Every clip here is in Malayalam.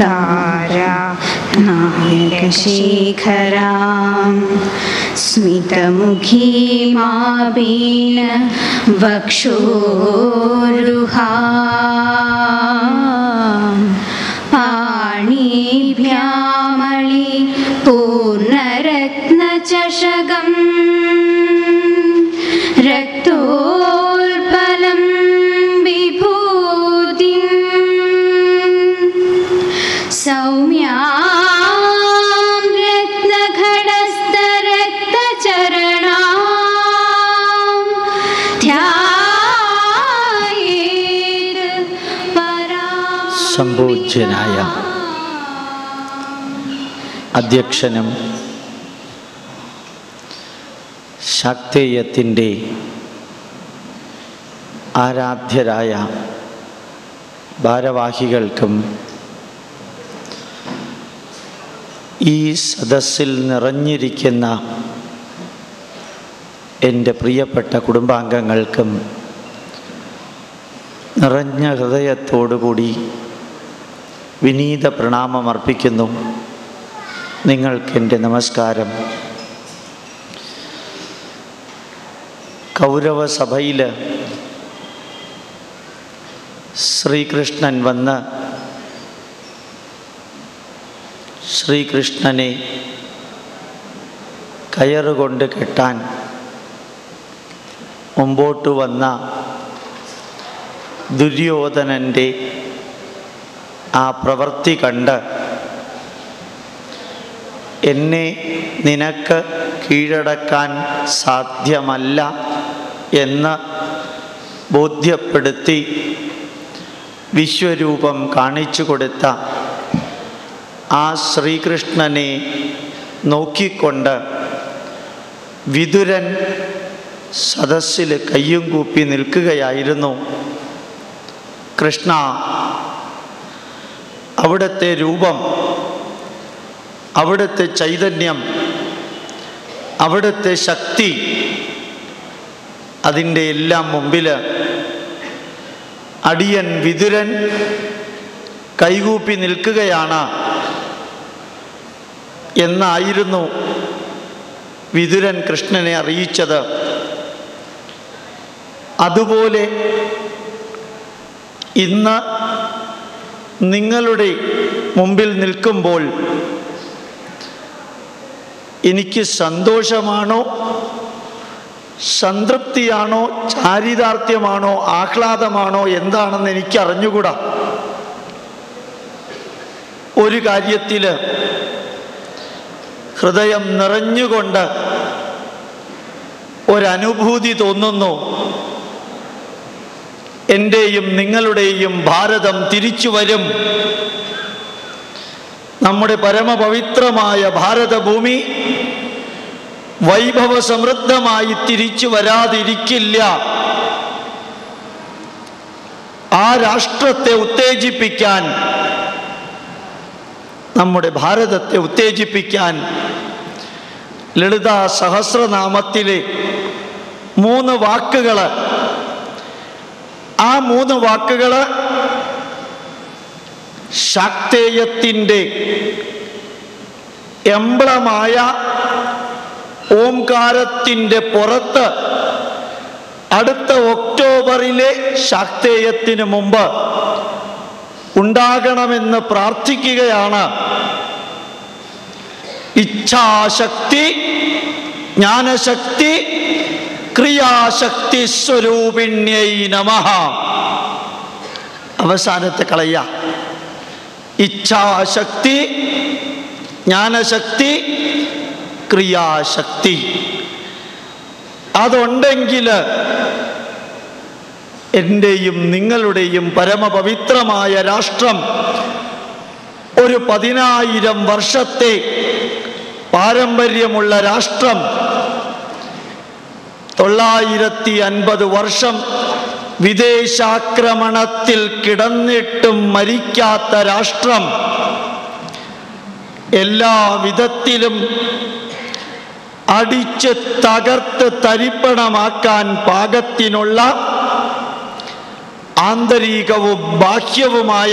तारा नायकशेखरां स्मितमुखीमाबीन वक्षोरुहा സംപൂജ്യനായ അധ്യക്ഷനും ശാക്തേയത്തിന്റെ ആരാധ്യരായ ഭാരവാഹികൾക്കും ഈ സദസ്സിൽ നിറഞ്ഞിരിക്കുന്ന എന്റെ പ്രിയപ്പെട്ട കുടുംബാംഗങ്ങൾക്കും നിറഞ്ഞ ഹൃദയത്തോടുകൂടി വിനീത പ്രണാമം അർപ്പിക്കുന്നു. നിങ്ങൾക്കെന്റെ നമസ്കാരം. കൗരവസഭയിൽ ശ്രീകൃഷ്ണൻ വന്ന് ശ്രീകൃഷ്ണനെ കയറുകൊണ്ട് കെട്ടാൻ മുമ്പോട്ട് വന്ന ദുര്യോധനന്റെ ആ പ്രവൃത്തി കണ്ട് എന്നെ നിനക്ക് കീഴടക്കാൻ സാധ്യമല്ല എന്ന് ബോധ്യപ്പെടുത്തി വിശ്വരൂപം കാണിച്ചു കൊടുത്ത ആ ശ്രീകൃഷ്ണനെ നോക്കിക്കൊണ്ട് വിതുരൻ സദസ്സിൽ കയ്യും കൂപ്പി നിൽക്കുകയായിരുന്നു. കൃഷ്ണ അവിടുത്തെ രൂപം അവിടുത്തെ ചൈതന്യം അവിടുത്തെ ശക്തി അതിന്റെ എല്ലാം മുമ്പിൽ അടിയൻ വിതുരൻ കൈകൂപ്പി നിൽക്കുകയാണ് എന്നായിരുന്നു വിതുരൻ കൃഷ്ണനെ അറിയിച്ചത്. അതുപോലെ ഇന്ന് നിങ്ങളുടെ മുമ്പിൽ നിൽക്കുമ്പോൾ എനിക്ക് സന്തോഷമാണോ? സംതൃപ്തിയാണോ? ചാരിതാർത്ഥ്യമാണോ? ആഹ്ലാദമാണോ? എന്താണെന്ന് എനിക്ക് അറിഞ്ഞുകൂടാ ഒരു കാര്യത്തിൽ ഹൃദയം നിറഞ്ഞുകൊണ്ട് ഒരനുഭൂതി തോന്നുന്നു. എന്റെയും നിങ്ങളുടെയും ഭാരതം തിരിച്ചു വരും. നമ്മുടെ പരമപവിത്രമായ ഭാരതഭൂമി വൈഭവ സമൃദ്ധമായി തിരിച്ചു വരാതിരിക്കില്ല. ആ രാഷ്ട്രത്തെ ഉത്തേജിപ്പിക്കാൻ നമ്മുടെ ഭാരതത്തെ ഉത്തേജിപ്പിക്കാൻ ലളിത സഹസ്രനാമത്തിലെ മൂന്ന് വാക്കുകൾ ആ മൂന്ന് വാക്കുകൾ ശാക്തേയത്തിന്റെ എംബ്ലമായ ഓംകാരത്തിന്റെ പുറത്ത് അടുത്ത ഒക്ടോബറിലെ ശാക്തേയത്തിന് മുമ്പ് ഉണ്ടാകണമെന്ന് പ്രാർത്ഥിക്കുകയാണ്. ഇച്ഛാശക്തി ജ്ഞാനശക്തി ക്രിയാശക്തി സ്വരൂപിണ്യൈ നമ. അവസാനത്തെ കളയ. ഇച്ഛാശക്തി ജ്ഞാനശക്തി ക്രിയാശക്തി. അതുണ്ടെങ്കിൽ എന്റെയും നിങ്ങളുടെയും പരമപവിത്രമായ രാഷ്ട്രം ഒരു പതിനായിരം വർഷത്തെ പാരമ്പര്യമുള്ള രാഷ്ട്രം തൊള്ളായിരത്തി അൻപത് വർഷം വിദേശാക്രമണത്തിൽ കിടന്നിട്ടും മരിക്കാത്ത രാഷ്ട്രം എല്ലാ വിധത്തിലും അടിച്ച് തകർത്ത് തരിപ്പണമാക്കാൻ പാകത്തിനുള്ള ആന്തരികവും ബാഹ്യവുമായ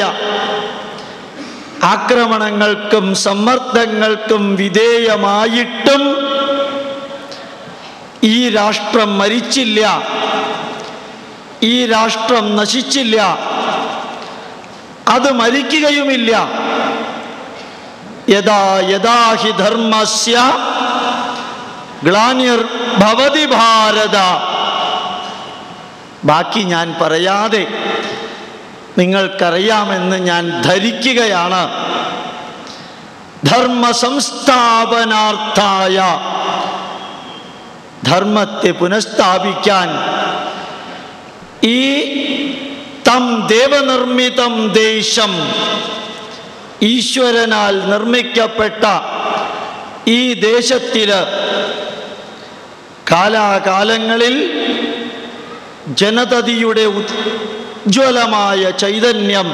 ആക്രമണങ്ങൾക്കും സമ്മർദ്ദങ്ങൾക്കും വിധേയമായിട്ടും ഈ രാഷ്ട്രം മരിച്ചില്ല. ഈ രാഷ്ട്രം നശിച്ചില്ല. അത് മരിക്കുകയുമില്ല. യഥാ യഥാഹി ധർമ്മസ്യ ഗ്ലാനിർ ഭവതി ഭാരത. ബാക്കി ഞാൻ പറയാതെ നിങ്ങൾക്കറിയാമെന്ന് ഞാൻ ധരിക്കുകയാണ്. ധർമ്മ സംസ്ഥാപനാർത്ഥായ ധർമ്മത്തെ പുനഃസ്ഥാപിക്കാൻ ഈ തം ദേവനിർമ്മിതം ദേശം ഈശ്വരനാൽ നിർമ്മിക്കപ്പെട്ട ഈ ദേശത്തിൽ കാലാകാലങ്ങളിൽ ജനതതിയുടെ ഉജ്ജ്വലമായ ചൈതന്യം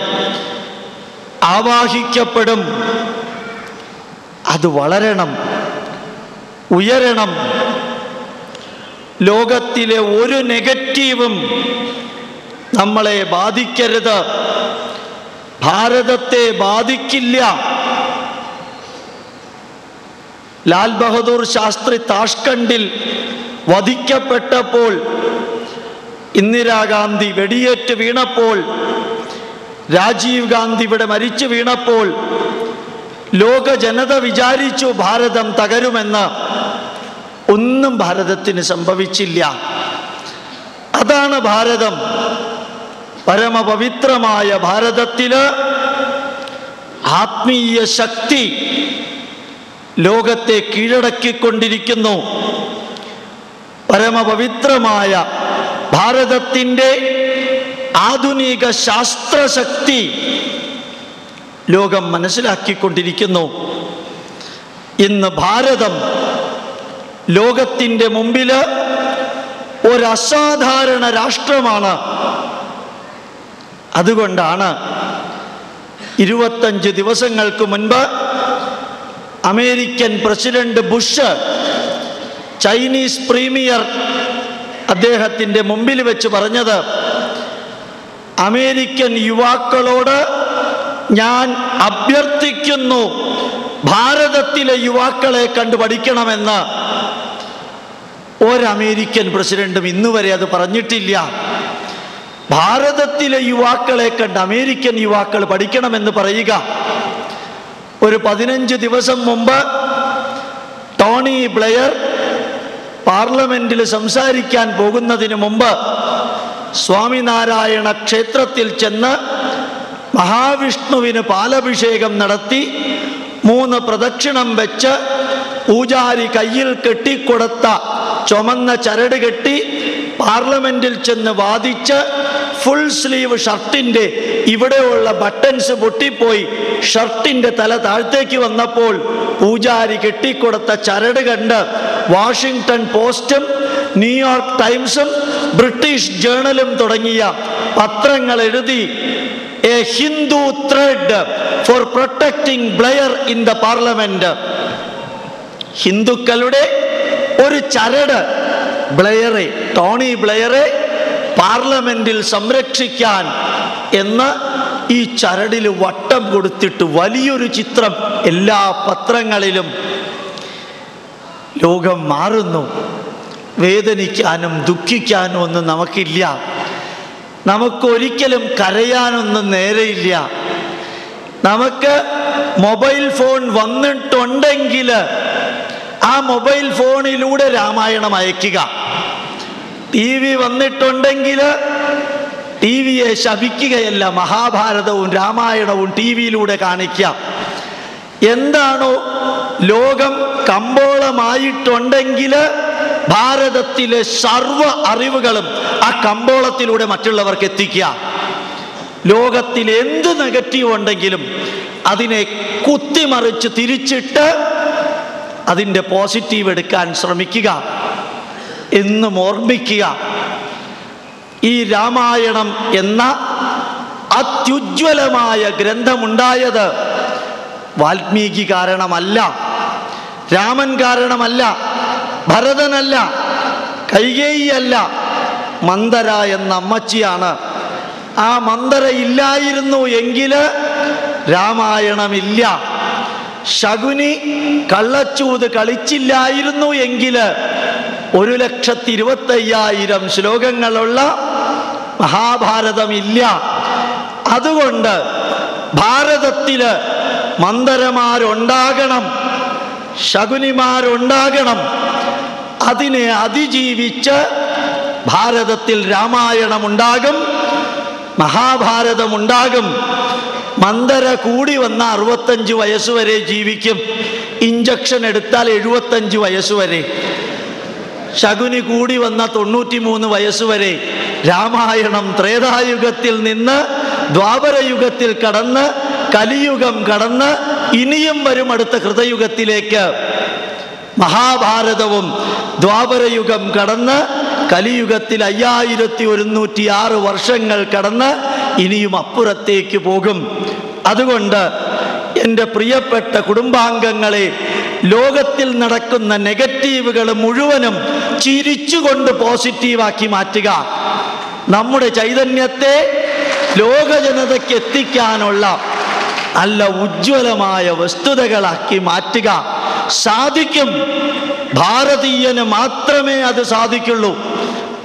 ആവാഹിക്കപ്പെടും. അത് വളരണം ഉയരണം ലോകത്തിലെ ഒരു നെഗറ്റീവും നമ്മളെ ബാധിക്കരുത്. ഭാരതത്തെ ബാധിക്കില്ല. ലാൽ ബഹദൂർ ശാസ്ത്രി താഷ്കണ്ടിൽ വധിക്കപ്പെട്ടപ്പോൾ ഇന്ദിരാഗാന്ധി വെടിയേറ്റ് വീണപ്പോൾ രാജീവ് ഗാന്ധി ഇവിടെ മരിച്ചു വീണപ്പോൾ ലോക ജനത വിചാരിച്ചു ഭാരതം തകരുമെന്ന്. ഒന്നും ഭാരതത്തിന് സംഭവിച്ചില്ല. അതാണ് ഭാരതം. പരമപവിത്രമായ ഭാരതത്തിൽ ആത്മീയ ശക്തി ലോകത്തെ കീഴടക്കിക്കൊണ്ടിരിക്കുന്നു. പരമപവിത്രമായ ഭാരതത്തിന്റെ ആധുനിക ശാസ്ത്രശക്തി ലോകം മനസ്സിലാക്കിക്കൊണ്ടിരിക്കുന്നു. ഇന്ന് ഭാരതം ലോകത്തിന്റെ മുമ്പിൽ ഒരസാധാരണ രാഷ്ട്രമാണ്. അതുകൊണ്ടാണ് ഇരുപത്തഞ്ച് ദിവസങ്ങൾക്ക് മുൻപ് American president Bush Chinese premier അദ്ദേഹത്തിന്റെ മുമ്പിൽ വെച്ച് പറഞ്ഞത് അമേരിക്കൻ യുവാക്കളോട് ഞാൻ അഭ്യർത്ഥിക്കുന്നു ഭാരതത്തിലെ യുവാക്കളെ കണ്ടു പഠിക്കണമെന്ന് ഒരമേരിക്കൻ പ്രസിഡന്റും ഇന്നുവരെ അത് പറഞ്ഞിട്ടില്ല. ഭാരതത്തിലെ യുവാക്കളെ കണ്ട് അമേരിക്കൻ യുവാക്കൾ പഠിക്കണമെന്ന് പറയുക. ഒരു പതിനഞ്ച് ദിവസം മുമ്പ് ടോണി ബ്ലെയർ പാർലമെന്റിൽ സംസാരിക്കാൻ പോകുന്നതിന് മുമ്പ് സ്വാമിനാരായണ ക്ഷേത്രത്തിൽ ചെന്ന് മഹാവിഷ്ണുവിന് പാലഭിഷേകം നടത്തി മൂന്ന് പ്രദക്ഷിണം വെച്ച് പൂജാരി കയ്യിൽ കെട്ടിക്കൊടുത്ത ചുമന്ന ചരട് കെട്ടി പാർലമെന്റിൽ ചെന്ന് വാദിച്ച് ഫുൾ സ്ലീവ് ഷർട്ടിന്റെ ഇവിടെയുള്ള ബട്ടൺസ് പൊട്ടിപ്പോയി. ഷർട്ടിന്റെ തല താഴത്തേക്ക് വന്നപ്പോൾ പൂജാരി കെട്ടിക്കൊടുത്ത ചരട് കണ്ട് വാഷിങ്ടൺ പോസ്റ്റും ന്യൂയോർക്ക് ടൈംസും ബ്രിട്ടീഷ് ജേണലും തുടങ്ങിയ പത്രങ്ങൾ എഴുതി a Hindu thread for protecting Blair in the parliament ഹിന്ദുക്കളുടെ ഒരു ചരട് ബ്ലെയറെ ടോണി ബ്ലെയറെ പാർലമെന്റിൽ സംരക്ഷിക്കാൻ എന്ന് ഈ ചരടിൽ വട്ടം കൊടുത്തിട്ട് വലിയൊരു ചിത്രം എല്ലാ പത്രങ്ങളിലും ലോകം മാറുന്നു. വേദനിക്കാനും ദുഃഖിക്കാനും ഒന്നും നമുക്കില്ല. നമുക്കൊരിക്കലും കരയാനൊന്നും നേരെയില്ല. നമുക്ക് മൊബൈൽ ഫോൺ വന്നിട്ടുണ്ടെങ്കിൽ ആ മൊബൈൽ ഫോണിലൂടെ രാമായണം അയക്കുക. ടി വി വന്നിട്ടുണ്ടെങ്കിൽ ടി വിയെ ശപിക്കുകയല്ല മഹാഭാരതവും രാമായണവും ടി വിയിലൂടെ കാണിക്കാം എന്താണോ ലോകം കമ്പോളമായിട്ടുണ്ടെങ്കിൽ ഭാരതത്തിലെ സർവ അറിവുകളും ആ കമ്പോളത്തിലൂടെ മറ്റുള്ളവർക്ക് എത്തിക്കുക. ലോകത്തിൽ എന്ത് നെഗറ്റീവ് ഉണ്ടെങ്കിലും അതിനെ കുത്തിമറിച്ച് തിരിച്ചിട്ട് അതിന്റെ പോസിറ്റീവ് എടുക്കാൻ ശ്രമിക്കുക. എന്നും ഓർമ്മിക്കുക. ഈ രാമായണം എന്ന അത്യുജ്വലമായ ഗ്രന്ഥമുണ്ടായത് വാൽമീകി കാരണമല്ല. രാമൻ കാരണമല്ല. ഭരതനല്ല. കൈകേയിയല്ല മന്ദര എന്ന അമ്മച്ചിയാണ്. ആ മന്ദര ഇല്ലായിരുന്നു എങ്കിൽ രാമായണമില്ല. ശകുനി കള്ളച്ചൂത് കളിച്ചില്ലായിരുന്നു എങ്കിൽ ഒരു ലക്ഷത്തി ഇരുപത്തയ്യായിരം ശ്ലോകങ്ങളുള്ള മഹാഭാരതമില്ല. അതുകൊണ്ട് ഭാരതത്തിൽ മന്ദരമാരുണ്ടാകണം ശകുനിമാരുണ്ടാകണം. അതിനെ അതിജീവിച്ച് ഭാരതത്തിൽ രാമായണമുണ്ടാകും മഹാഭാരതമുണ്ടാകും. മന്ദര കൂടി വന്ന അറുപത്തഞ്ച് വയസ്സ് വരെ ജീവിക്കും. ഇഞ്ചക്ഷൻ എടുത്താൽ എഴുപത്തഞ്ച് വയസ്സ് വരെ. ശകുനി കൂടി വന്ന തൊണ്ണൂറ്റി മൂന്ന് വയസ്സ് വരെ. രാമായണം ത്രേതായുഗത്തിൽ നിന്ന് ദ്വാപരയുഗത്തിൽ കടന്ന് കലിയുഗം കടന്ന് ഇനിയും വരും അടുത്ത കൃതയുഗത്തിലേക്ക്. മഹാഭാരതവും ദ്വാപരയുഗം കടന്ന് കലിയുഗത്തിൽ അയ്യായിരത്തി ഒരുന്നൂറ്റി ആറ് വർഷങ്ങൾ കടന്ന് ഇനിയും അപ്പുറത്തേക്ക് പോകും. അതുകൊണ്ട് എന്റെ പ്രിയപ്പെട്ട കുടുംബാംഗങ്ങളെ ലോകത്തിൽ നടക്കുന്ന നെഗറ്റീവുകൾ മുഴുവനും ചിരിച്ചുകൊണ്ട് പോസിറ്റീവാക്കി മാറ്റുക. നമ്മുടെ ചൈതന്യത്തെ ലോക ജനതയ്ക്ക് എത്തിക്കാനുള്ള നല്ല ഉജ്ജ്വലമായ വസ്തുതകളാക്കി മാറ്റുക. സാധിക്കും. ഭാരതീയന് മാത്രമേ അത് സാധിക്കുള്ളൂ.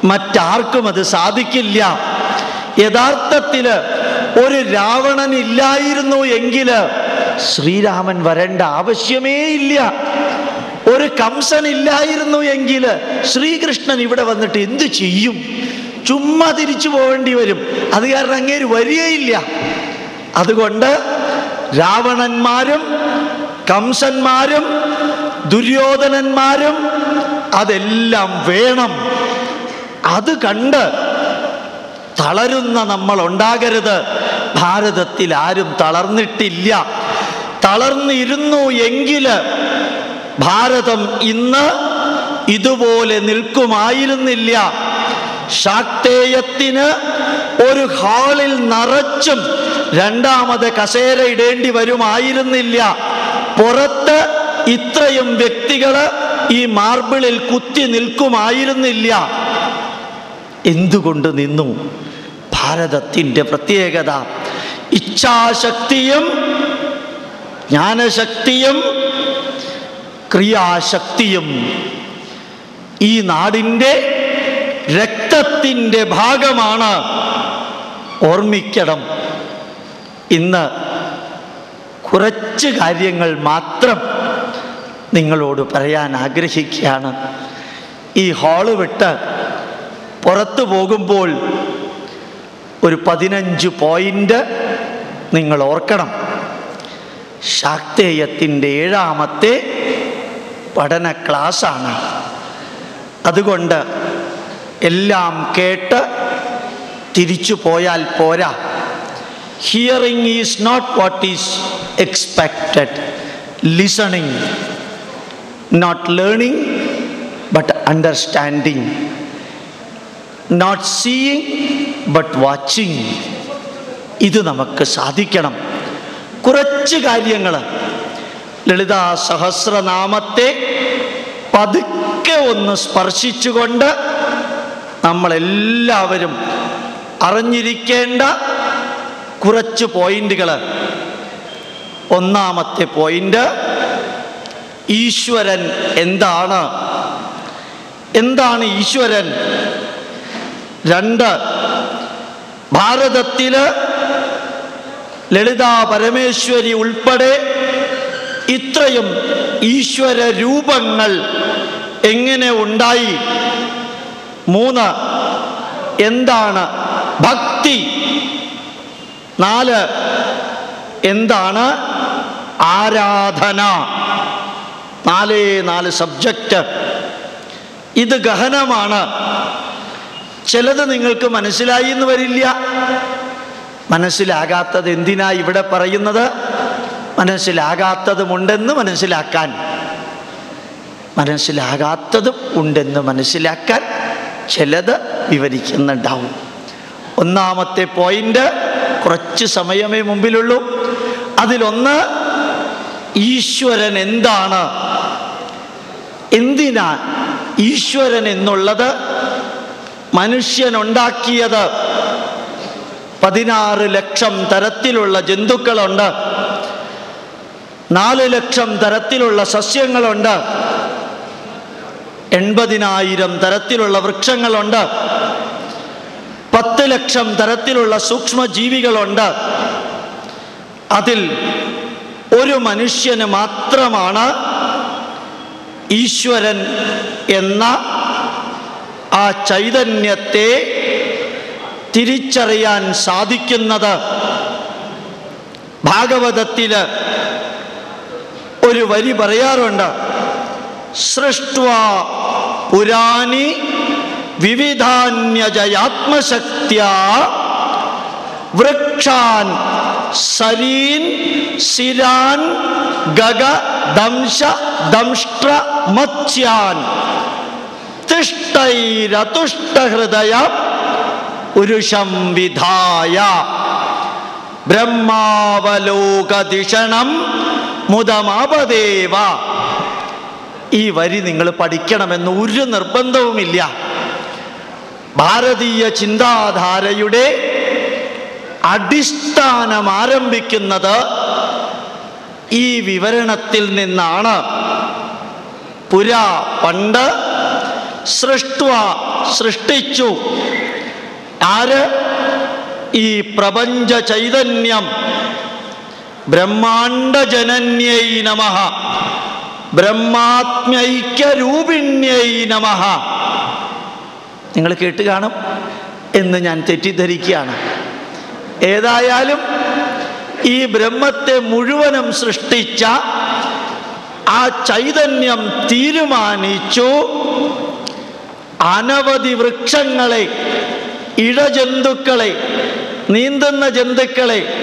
മറ്റാർക്കും അത് സാധിക്കില്ല. യഥാർത്ഥത്തിൽ ഒരു രാവണൻ ഇല്ലായിരുന്നു എങ്കിൽ ശ്രീരാമൻ വരേണ്ട ആവശ്യമേ ഇല്ല. ഒരു കംസൻ ഇല്ലായിരുന്നു എങ്കിൽ ശ്രീകൃഷ്ണൻ ഇവിടെ വന്നിട്ട് എന്ത് ചെയ്യും? ചുമ്മാ തിരിച്ചു പോവേണ്ടി വരും. അത് കാരണം അങ്ങേര് വരികയില്ല. അതുകൊണ്ട് രാവണന്മാരും കംസന്മാരും ദുര്യോധനന്മാരും അതെല്ലാം വേണം. അത് കണ്ട് തളരുന്ന നമ്മൾ ഉണ്ടാകരുത്. ഭാരതത്തിൽ ആരും തളർന്നിട്ടില്ല. തളർന്നിരുന്നു എങ്കിൽ ഭാരതം ഇന്ന് ഇതുപോലെ നിൽക്കുമായിരുന്നില്ല. ശാക്തേയത്തിന് ഒരു ഹാളിൽ നിറച്ചും രണ്ടാമത് കസേര ഇടേണ്ടി വരുമായിരുന്നില്ല. പുറത്ത് ഇത്രയും വ്യക്തികൾ ഈ മാർബിളിൽ കുത്തി നിൽക്കുമായിരുന്നില്ല. എന്തുകൊണ്ട് നിന്നു? ഭാരതത്തിന്റെ പ്രത്യേകത ഇച്ഛാശക്തിയും ജ്ഞാനശക്തിയും ക്രിയാശക്തിയും ഈ നാടിന്റെ രക്തത്തിന്റെ ഭാഗമാണ് ഓർമ്മിക്കണം. ഇന്ന് കുറച്ച് കാര്യങ്ങൾ മാത്രം നിങ്ങളോട് പറയാൻ ആഗ്രഹിക്കുകയാണ്. ഈ ഹാൾ വിട്ട് പുറത്തു പോകുമ്പോൾ ഒരു പതിനഞ്ച് പോയിന്റ് നിങ്ങൾ ഓർക്കണം. ശാക്തേയത്തിന്റെ ഏഴാമത്തെ പഠന ക്ലാസ്സാണ് അതുകൊണ്ട് എല്ലാം കേട്ട് തിരിച്ചു പോയാൽ പോരാ. Hearing is not what is expected listening not learning but understanding not seeing but watching ഇത് നമുക്ക് സാധിക്കണം. കുറച്ച് കാര്യങ്ങൾ ലളിതാ സഹസ്രനാമത്തെ പതുക്കെ ഒന്ന് സ്പർശിച്ചുകൊണ്ട് നമ്മളെല്ലാവരും അറിഞ്ഞിരിക്കേണ്ട കുറച്ച് പോയിന്റുകൾ ഒന്നാമത്തെ പോയിന്റ് ഈശ്വരൻ എന്താണ്? എന്താണ് ഈശ്വരൻ? രണ്ട് ഭാരതത്തിൽ ലളിതാ പരമേശ്വരി ഉൾപ്പെടെ ഇത്രയും ഈശ്വര രൂപങ്ങൾ എങ്ങനെ ഉണ്ടായി? മൂന്ന് എന്താണ് ഭക്തി? നാല് എന്താണ് ആരാധന? നാലേ നാല് സബ്ജക്റ്റ് ഇത് ഗഹനമാണ്. ചിലത് നിങ്ങൾക്ക് മനസ്സിലായി എന്ന് വരില്ല. മനസ്സിലാകാത്തത് എന്തിനാ ഇവിടെ പറയുന്നത്? മനസ്സിലാകാത്തതുമുണ്ടെന്ന് മനസ്സിലാക്കാൻ. മനസ്സിലാകാത്തതും ഉണ്ടെന്ന് മനസ്സിലാക്കാൻ ചിലത് വിവരിക്കുന്നുണ്ടാവും. ഒന്നാമത്തെ പോയിന്റ് കുറച്ച് സമയമേ മുമ്പിലുള്ളൂ. അതിലൊന്ന് ഈശ്വരൻ എന്താണ്? എന്തിനാ ഈശ്വരൻ എന്നുള്ളത്? മനുഷ്യനുണ്ടാക്കിയത് പതിനാറ് ലക്ഷം തരത്തിലുള്ള ജന്തുക്കളുണ്ട്. നാല് ലക്ഷം തരത്തിലുള്ള സസ്യങ്ങളുണ്ട്. എൺപതിനായിരം തരത്തിലുള്ള വൃക്ഷങ്ങളുണ്ട്. പത്ത് ലക്ഷം തരത്തിലുള്ള സൂക്ഷ്മജീവികളുണ്ട്. അതിൽ ഒരു മനുഷ്യന് മാത്രമാണ് ഈശ്വരൻ എന്ന ആ ചൈതന്യത്തെ തിരിച്ചറിയാൻ സാധിക്കുന്നത് ഭാഗവതത്തിൽ ഒരു വരി പറയാറുണ്ട്. സൃഷ്ട്വ പുരാണി വിവിധാന്യജയാത്മശക്തിയ വൃക്ഷാൻ സരീൻ സിരാൻ ഗഗ ദംശ ദംഷ്ട്ര മത്സ്യാൻ തിഷ്ടൈരതുഷ്ടഹൃദയ പുരുഷം വിധായ ബ്രഹ്മാവലോകദിഷണം മുതമാപദേവ ഈ വരി നിങ്ങൾ പഠിക്കണമെന്ന് ഒരു നിർബന്ധവുമില്ല. ഭാരതീയ ചിന്താധാരയുടെ അടിസ്ഥാനം ആരംഭിക്കുന്നത് ഈ വിവരണത്തിൽ നിന്നാണ്. പുരാ പണ്ട് സൃഷ്ടുവ സൃഷ്ടിച്ചു. ആര്? ഈ പ്രപഞ്ച ചൈതന്യം. ബ്രഹ്മാണ്ട ജനന്യൈ നമ. ബ്രഹ്മാത്മൈക്യരൂപിണ്യൈ നമ. നിങ്ങൾ കേട്ട് കാണും എന്ന് ഞാൻ തെറ്റിദ്ധരിക്കുകയാണ്. ഏതായാലും ഈ ബ്രഹ്മത്തെ മുഴുവനും സൃഷ്ടിച്ച ആ ചൈതന്യം തീരുമാനിച്ചു. അനവധി വൃക്ഷങ്ങളെ ഇഴജന്തുക്കളെ നീന്തുന്ന ജന്തുക്കളെ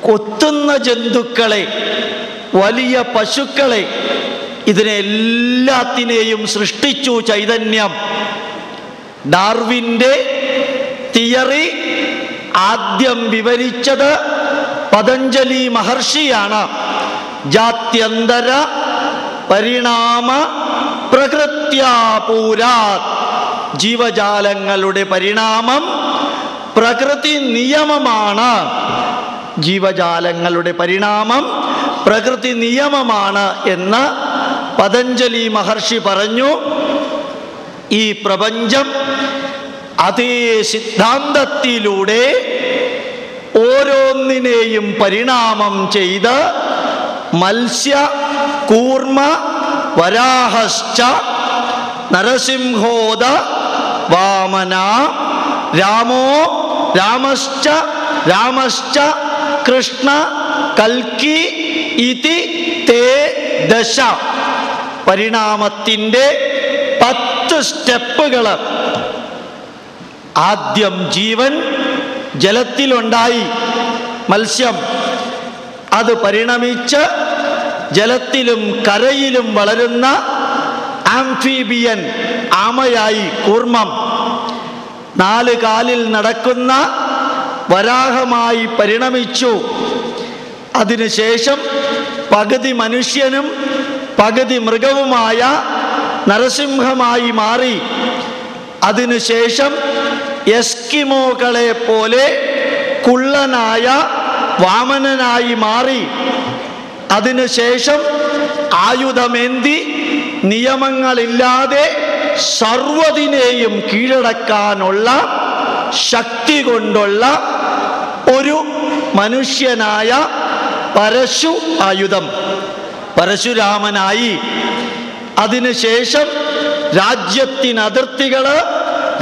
കൊത്തുന്ന ജന്തുക്കളെ വലിയ പശുക്കളെ ഇതിനെ എല്ലാത്തിനെയും സൃഷ്ടിച്ചു ചൈതന്യം. ഡാർവിന്റെ തിയറി ആദ്യം വിവരിച്ചത് പതഞ്ജലി മഹർഷിയാണ്. ജാത്യന്തര പരിണാമ പ്രകൃത്യാപൂരാത്. ജീവജാലങ്ങളുടെ പരിണാമം പ്രകൃതി നിയമമാണ്. ജീവജാലങ്ങളുടെ പരിണാമം പ്രകൃതി നിയമമാണ് എന്ന് പതഞ്ജലി മഹർഷി പറഞ്ഞു. ഈ പ്രപഞ്ചം അതേ സിദ്ധാന്തത്തിലൂടെ ഓരോന്നിനെയും പരിണാമം ചെയ്ത് മത്സ്യ കൂർമ്മ വരാഹശ്ച നരസിംഹോദ വാമന രാമോ രാമശ്ച രാമശ്ച കൃഷ്ണ കൽക്കി ഇതി തേ ദശ. പരിണാമത്തിന്റെ പത്ത് സ്റ്റെപ്പുകൾ. ആദ്യം ജീവൻ ജലത്തിലുണ്ടായി. മത്സ്യം. അത് പരിണമിച്ച് ജലത്തിലും കരയിലും വളരുന്ന ആംഫീബിയൻ ആമയായി കൂർമ്മം നാല് കാലിൽ നടക്കുന്ന വരാഹമായി പരിണമിച്ചു. അതിനുശേഷം പകുതി മനുഷ്യനും പകുതി മൃഗവുമായ നരസിംഹമായി മാറി. അതിനുശേഷം എസ്കിമോകളെ പോലെ കുള്ളനായ വാമനനായി മാറി. അതിനുശേഷം ആയുധമേന്തി നിയമങ്ങളില്ലാതെ സർവതിനെയും കീഴടക്കാനുള്ള ശക്തി കൊണ്ടുള്ള ഒരു മനുഷ്യനായ പരശു ആയുധം. പരശുരാമനായി. അതിനുശേഷം രാജ്യത്തിന് അതിർത്തികൾ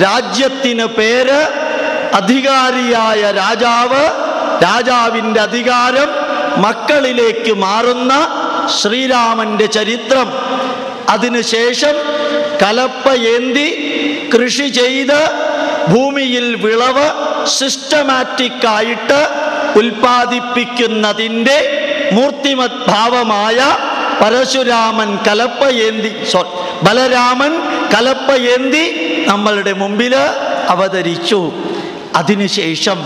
രാജ്യത്തിന് പേര് അധികാരിയായ രാജാവ് രാജാവിന്റെ അധികാരം മക്കളിലേക്ക് മാറുന്ന ശ്രീരാമന്റെ ചരിത്രം. അതിനുശേഷം കലപ്പയേന്തി കൃഷി ചെയ്ത് ഭൂമിയിൽ വിളവ് സിസ്റ്റമാറ്റിക് ആയിട്ട് ഉൽപ്പാദിപ്പിക്കുന്നതിന്റെ മൂർത്തിമത് ഭാവമായ പരശുരാമൻ കലപ്പയേന്തി സോ ബലരാമൻ കലപ്പയേന്തി നമ്മളുടെ മുമ്പിൽ അവതരിച്ചു. അതിനുശേഷം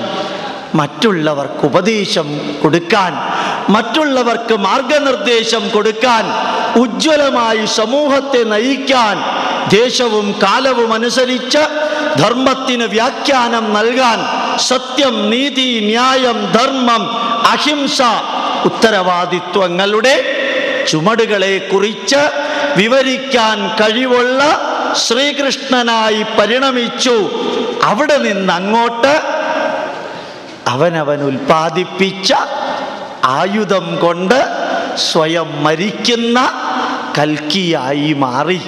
മറ്റുള്ളവർക്ക് ഉപദേശം കൊടുക്കാൻ മറ്റുള്ളവർക്ക് മാർഗനിർദ്ദേശം കൊടുക്കാൻ ഉജ്ജ്വലമായി സമൂഹത്തെ നയിക്കാൻ ദേശവും കാലവും അനുസരിച്ച് ധർമ്മത്തിന് വ്യാഖ്യാനം നൽകാൻ സത്യം നീതി ന്യായം ധർമ്മം അഹിംസ ഉത്തരവാദിത്വങ്ങളുടെ ചുമടുകളെ കുറിച്ച് വിവരിക്കാൻ കഴിവുള്ള ശ്രീകൃഷ്ണനായി പരിണമിച്ചു. അവിടെ നിന്ന് അങ്ങോട്ട് അവനവൻ ഉൽപ്പാദിപ്പിച്ച ആയുധം കൊണ്ട് സ്വയം മരിക്കുന്ന കൽക്കിയായി മാറി.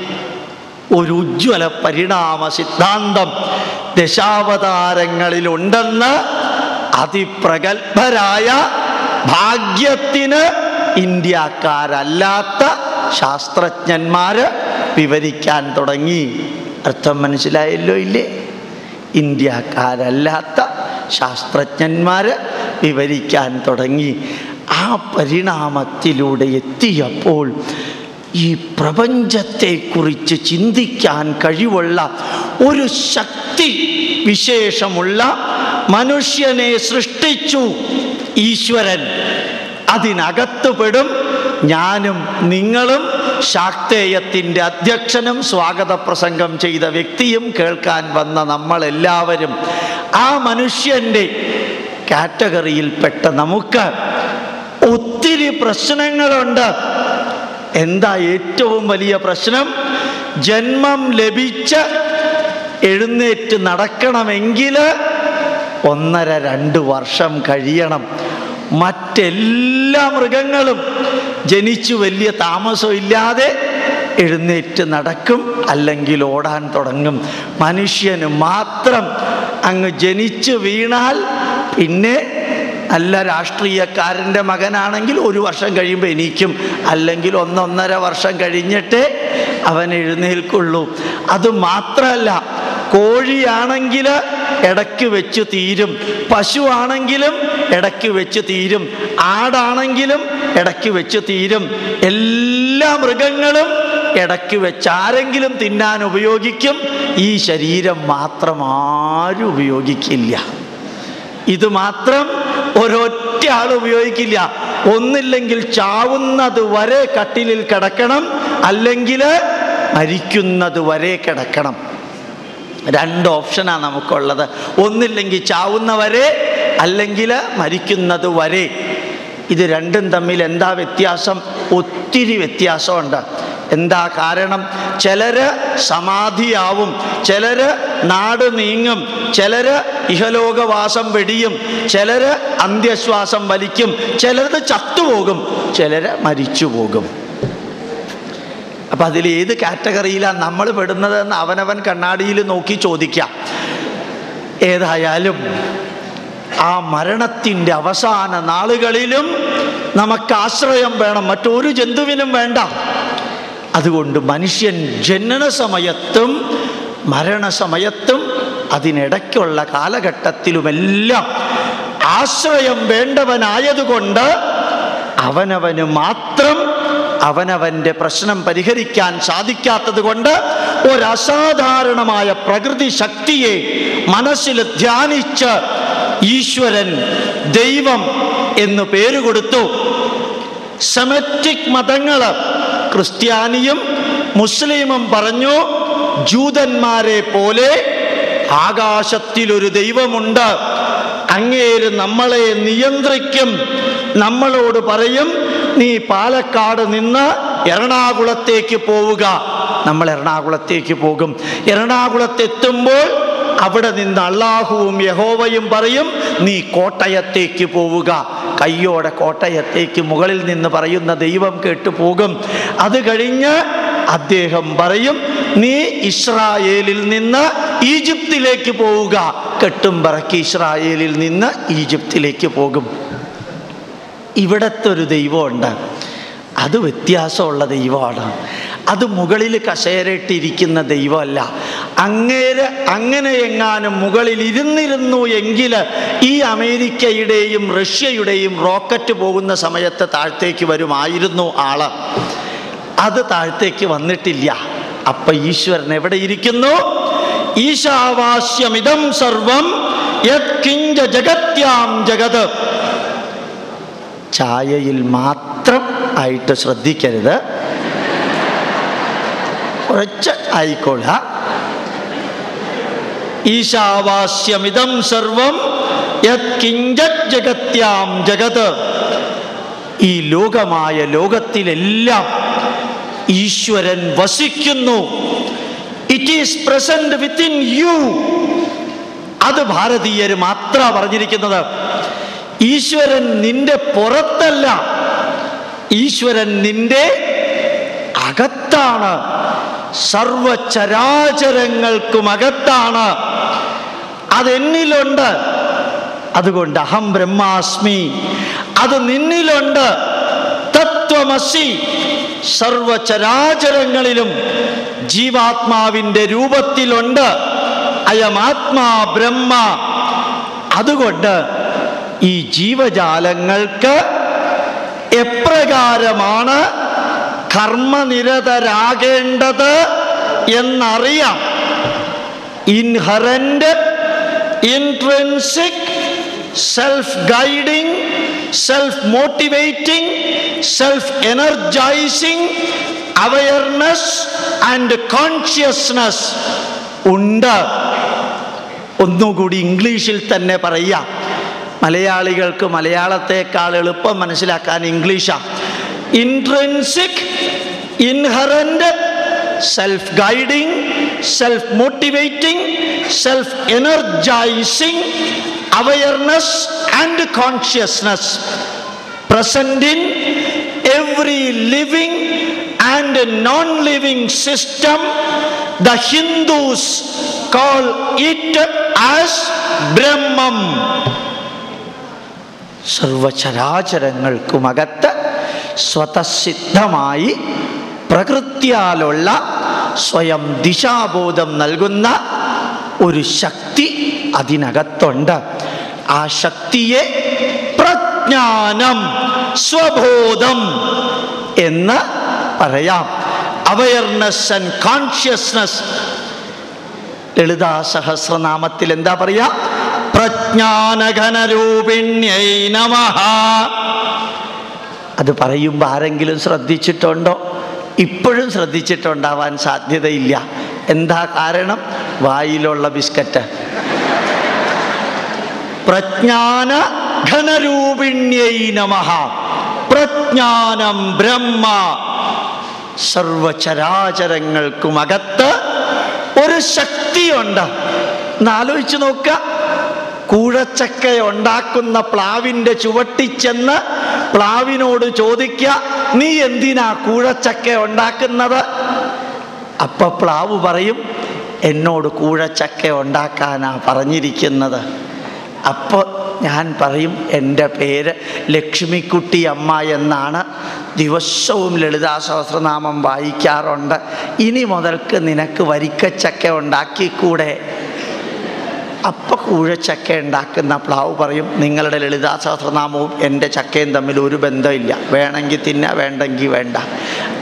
ഒരു ഉജ്ജ്വല പരിണാമ സിദ്ധാന്തം ദശാവതാരങ്ങളിലുണ്ടെന്ന് അതിപ്രഗത്ഭരായ ഭാഗ്യത്തിന് ഇന്ത്യക്കാരല്ലാത്ത ശാസ്ത്രജ്ഞന്മാര് വിവരിക്കാൻ തുടങ്ങി. അർത്ഥം മനസ്സിലായല്ലോ ഇല്ലേ? ഇന്ത്യക്കാരല്ലാത്ത ശാസ്ത്രജ്ഞന്മാർ വിവരിക്കാൻ തുടങ്ങി. ആ പരിണാമത്തിലൂടെ എത്തിയപ്പോൾ ഈ പ്രപഞ്ചത്തെക്കുറിച്ച് ചിന്തിക്കാൻ കഴിവുള്ള ഒരു ശക്തി വിശേഷമുള്ള മനുഷ്യനെ സൃഷ്ടിച്ചു. ഈശ്വരൻ അതിനകത്തുപെടും ഞാനും നിങ്ങളും ശാക്തേയത്തിന്റെ അധ്യക്ഷനും സ്വാഗത പ്രസംഗം ചെയ്ത വ്യക്തിയും കേൾക്കാൻ വന്ന നമ്മളെല്ലാവരും ആ മനുഷ്യന്റെ കാറ്റഗറിയിൽപ്പെട്ട നമുക്ക് ഒത്തിരി പ്രശ്നങ്ങളുണ്ട്. എന്താ ഏറ്റവും വലിയ പ്രശ്നം? ജന്മം ലഭിച്ച് എഴുന്നേറ്റ് നടക്കണമെങ്കിൽ ഒന്നര രണ്ട് വർഷം കഴിയണം. മറ്റെല്ലാ മൃഗങ്ങളും ജനിച്ചു വലിയ താമസമില്ലാതെ എഴുന്നേറ്റ് നടക്കും അല്ലെങ്കിൽ ഓടാൻ തുടങ്ങും. മനുഷ്യന് മാത്രം അങ്ങ് ജനിച്ചു വീണാൽ പിന്നെ നല്ല രാഷ്ട്രീയക്കാരന്റെ മകനാണെങ്കിൽ ഒരു വർഷം കഴിയുമ്പോൾ എനിക്കും അല്ലെങ്കിൽ ഒന്നൊന്നര വർഷം കഴിഞ്ഞിട്ടേ അവൻ എഴുന്നേൽക്കുള്ളൂ. അത് മാത്രമല്ല കോഴിയാണെങ്കിൽ ഇടയ്ക്ക് വെച്ച് തീരും. പശു ആണെങ്കിലും ഇടയ്ക്ക് വെച്ച് തീരും. ആടാണെങ്കിലും ഇടയ്ക്ക് വെച്ച് തീരും. എല്ലാ മൃഗങ്ങളും ഇടയ്ക്ക് വെച്ച് ആരെങ്കിലും തിന്നാൻ ഉപയോഗിക്കും. ഈ ശരീരം മാത്രം ആരും ഉപയോഗിക്കില്ല. ഇത് മാത്രം ഒരൊറ്റ ആൾ ഉപയോഗിക്കില്ല. ഒന്നില്ലെങ്കിൽ ചാവുന്നത് വരെ കട്ടിലിൽ കിടക്കണം. അല്ലെങ്കിൽ മരിക്കുന്നത് വരെ കിടക്കണം. രണ്ട് ഓപ്ഷനാണ് നമുക്കുള്ളത്. ഒന്നില്ലെങ്കിൽ ചാവുന്നവരെ അല്ലെങ്കിൽ മരിക്കുന്നത് വരെ. ഇത് രണ്ടും തമ്മിൽ എന്താ വ്യത്യാസം? ഒത്തിരി വ്യത്യാസമുണ്ട്. എന്താ കാരണം? ചിലര് സമാധിയാവും ചിലര് നാട് നീങ്ങും ചിലര് ഇഹലോകവാസം വെടിയും ചിലര് അന്ത്യശ്വാസം വലിക്കും ചിലത് ചത്തുപോകും ചിലര് മരിച്ചു പോകും അപ്പം അതിൽ ഏത് കാറ്റഗറിയിലാണ് നമ്മൾ പെടുന്നതെന്ന് അവനവൻ കണ്ണാടിയിൽ നോക്കി ചോദിക്കാം. ഏതായാലും ആ മരണത്തിന്റെ അവസാന നാളുകളിലും നമുക്ക് ആശ്രയം വേണം മറ്റൊരു ജന്തുവിനും വേണ്ട. അതുകൊണ്ട് മനുഷ്യൻ ജനന സമയത്തും മരണസമയത്തും അതിനിടയ്ക്കുള്ള കാലഘട്ടത്തിലുമെല്ലാം ആശ്രയം വേണ്ടവനായതുകൊണ്ട് അവനവന് മാത്രം അവനവന്റെ പ്രശ്നം പരിഹരിക്കാൻ സാധിക്കാത്തത് കൊണ്ട് ഒരസാധാരണമായ പ്രകൃതി ശക്തിയെ മനസ്സിൽ ധ്യാനിച്ച് ഈശ്വരൻ ദൈവം എന്ന് പേര് കൊടുത്തു സെമറ്റിക് മതങ്ങൾ ക്രിസ്ത്യാനിയും മുസ്ലിമും പറഞ്ഞു ജൂതന്മാരെ പോലെ ആകാശത്തിലൊരു ദൈവമുണ്ട്. അങ്ങേര് നമ്മളെ നിയന്ത്രിക്കും. നമ്മളോട് പറയും നീ പാലക്കാട് നിന്ന് എറണാകുളത്തേക്ക് പോവുക. നമ്മൾ എറണാകുളത്തേക്ക് പോകും. എറണാകുളത്തെത്തുമ്പോൾ അവിടെ നിന്ന് അള്ളാഹുവും യഹോവയും പറയും നീ കോട്ടയത്തേക്ക് പോവുക. കയ്യോടെ കോട്ടയത്തേക്ക് മുകളിൽ നിന്ന് പറയുന്ന ദൈവം കേട്ടു പോകും. അത് കഴിഞ്ഞ് അദ്ദേഹം പറയും നീ ഇസ്രായേലിൽ നിന്ന് ഈജിപ്തിലേക്ക് പോവുക. കെട്ടും പറക്കി ഇസ്രായേലിൽ നിന്ന് ഈജിപ്തിലേക്ക് പോകും. ഇവിടത്തെ ഒരു ദൈവമുണ്ട്. അത് വ്യത്യാസമുള്ള ദൈവമാണ്. അത് മുകളിൽ കസേരയിട്ടിരിക്കുന്ന ദൈവമല്ല. അങ്ങേര് അങ്ങനെ എങ്ങാനും മുകളിൽ ഇരുന്നിരുന്നു എങ്കിൽ ഈ അമേരിക്കയുടെയും റഷ്യയുടെയും റോക്കറ്റ് പോകുന്ന സമയത്ത് താഴത്തേക്ക് വരുമായിരുന്നു ആൾ. അത് താഴത്തേക്ക് വന്നിട്ടില്ല. അപ്പൊ ഈശ്വരൻ എവിടെ ഇരിക്കുന്നു? ഈശാവാസ്യമിതം സർവം യത്കിഞ്ച ജഗത്യാം ജഗത്. ചായയിൽ മാത്രം ആയിട്ട് ശ്രദ്ധിക്കരുത്. കുറച്ച് ആയിക്കോള. ഈശാവാസ്യമിതം സർവം ജഗത്യാം ജഗത്. ഈ ലോകമായ ലോകത്തിലെല്ലാം ഈശ്വരൻ വസിക്കുന്നു. It is present within you അത് ഭാരതീയർ മാത്ര പറഞ്ഞിരിക്കുന്നത്. ഈശ്വരൻ നിന്റെ പുറത്തല്ല. ഈശ്വരൻ നിന്റെ അകത്താണ്. സർവചരാചരങ്ങൾക്കും അകത്താണ് അതെന്നിലുണ്ട്? അതുകൊണ്ട് അഹം ബ്രഹ്മാസ്മി. അത് നിന്നിലുണ്ട്? തത്വമസി. സർവചരാചരങ്ങളിലും ജീവാത്മാവിന്റെ രൂപത്തിലുണ്ട്. അയം ആത്മാ ബ്രഹ്മ. അതുകൊണ്ട് ഈ ജീവജാലങ്ങൾക്ക് എപ്രകാരമാണ് കർമ്മനിരതരാകേണ്ടത് എന്നറിയാം. Inherent intrinsic self guiding self motivating self energising awareness and consciousness ഉണ്ട്. ഒന്നുകൂടി ഇംഗ്ലീഷിൽ തന്നെ പറയാം. മലയാളികൾക്ക് മലയാളത്തെക്കാൾ എളുപ്പം മനസ്സിലാക്കാൻ ഇംഗ്ലീഷാണ് intrinsic inherent self guiding self motivating self energising awareness and consciousness present in every living and non living system the Hindus call it as Brahmam സർവചരാചരങ്ങൾക്കുമകത്ത് സ്വതസിദ്ധമായി പ്രകൃത്യാലുള്ള സ്വയം ദിശാബോധം നൽകുന്ന ഒരു ശക്തി അതിനകത്തുണ്ട്. ആ ശക്തിയെ പ്രജ്ഞാനം സ്വബോധം എന്ന് പറയാം. അവയർനെസ് ആൻഡ് കോൺഷ്യസ്നസ് ലളിതാ സഹസ്രനാമത്തിൽ എന്താ പറയാ? പ്രജ്ഞാനഘനരൂപിണ്യൈ നമഃ. അത് പറയുമ്പോൾ ആരെങ്കിലും ശ്രദ്ധിച്ചിട്ടുണ്ടോ? ഇപ്പോഴും ശ്രദ്ധിച്ചിട്ടുണ്ടാവാൻ സാധ്യതയില്ല. എന്താ കാരണം? വായിലുള്ള ബിസ്ക്കറ്റ്. പ്രജ്ഞാന ഘനരൂപിണ്യൈ നമ. പ്രജ്ഞാനം ബ്രഹ്മ. സർവചരാചരങ്ങൾക്കുമകത്ത് ഒരു ശക്തിയുണ്ട്. എന്നാലോചിച്ച് നോക്കുക. കൂഴച്ചക്ക ഉണ്ടാക്കുന്ന പ്ലാവിന്റെ ചുവട്ടിച്ചെന്ന് പ്ലാവിനോട് ചോദിക്ക നീ എന്തിനാ കൂഴച്ചക്ക ഉണ്ടാക്കുന്നത്? അപ്പം പ്ലാവ് പറയും എന്നോട് കൂഴച്ചക്ക ഉണ്ടാക്കാനാ പറഞ്ഞിരിക്കുന്നത്. അപ്പോൾ ഞാൻ പറയും എന്റെ പേര് ലക്ഷ്മിക്കുട്ടി അമ്മ എന്നാണ്. ദിവസവും ലളിതാ വായിക്കാറുണ്ട്. ഇനി മുതൽക്ക് നിനക്ക് വരിക്കച്ചക്ക ഉണ്ടാക്കിക്കൂടെ? അപ്പം കൂഴച്ചക്ക ഉണ്ടാക്കുന്ന പ്ലാവ് പറയും നിങ്ങളുടെ ലളിതാ സഹസ്രനാമവും എന്റെ ചക്കയും തമ്മിൽ ഒരു ബന്ധമില്ല. വേണമെങ്കിൽ തിന്ന വേണ്ടെങ്കിൽ വേണ്ട.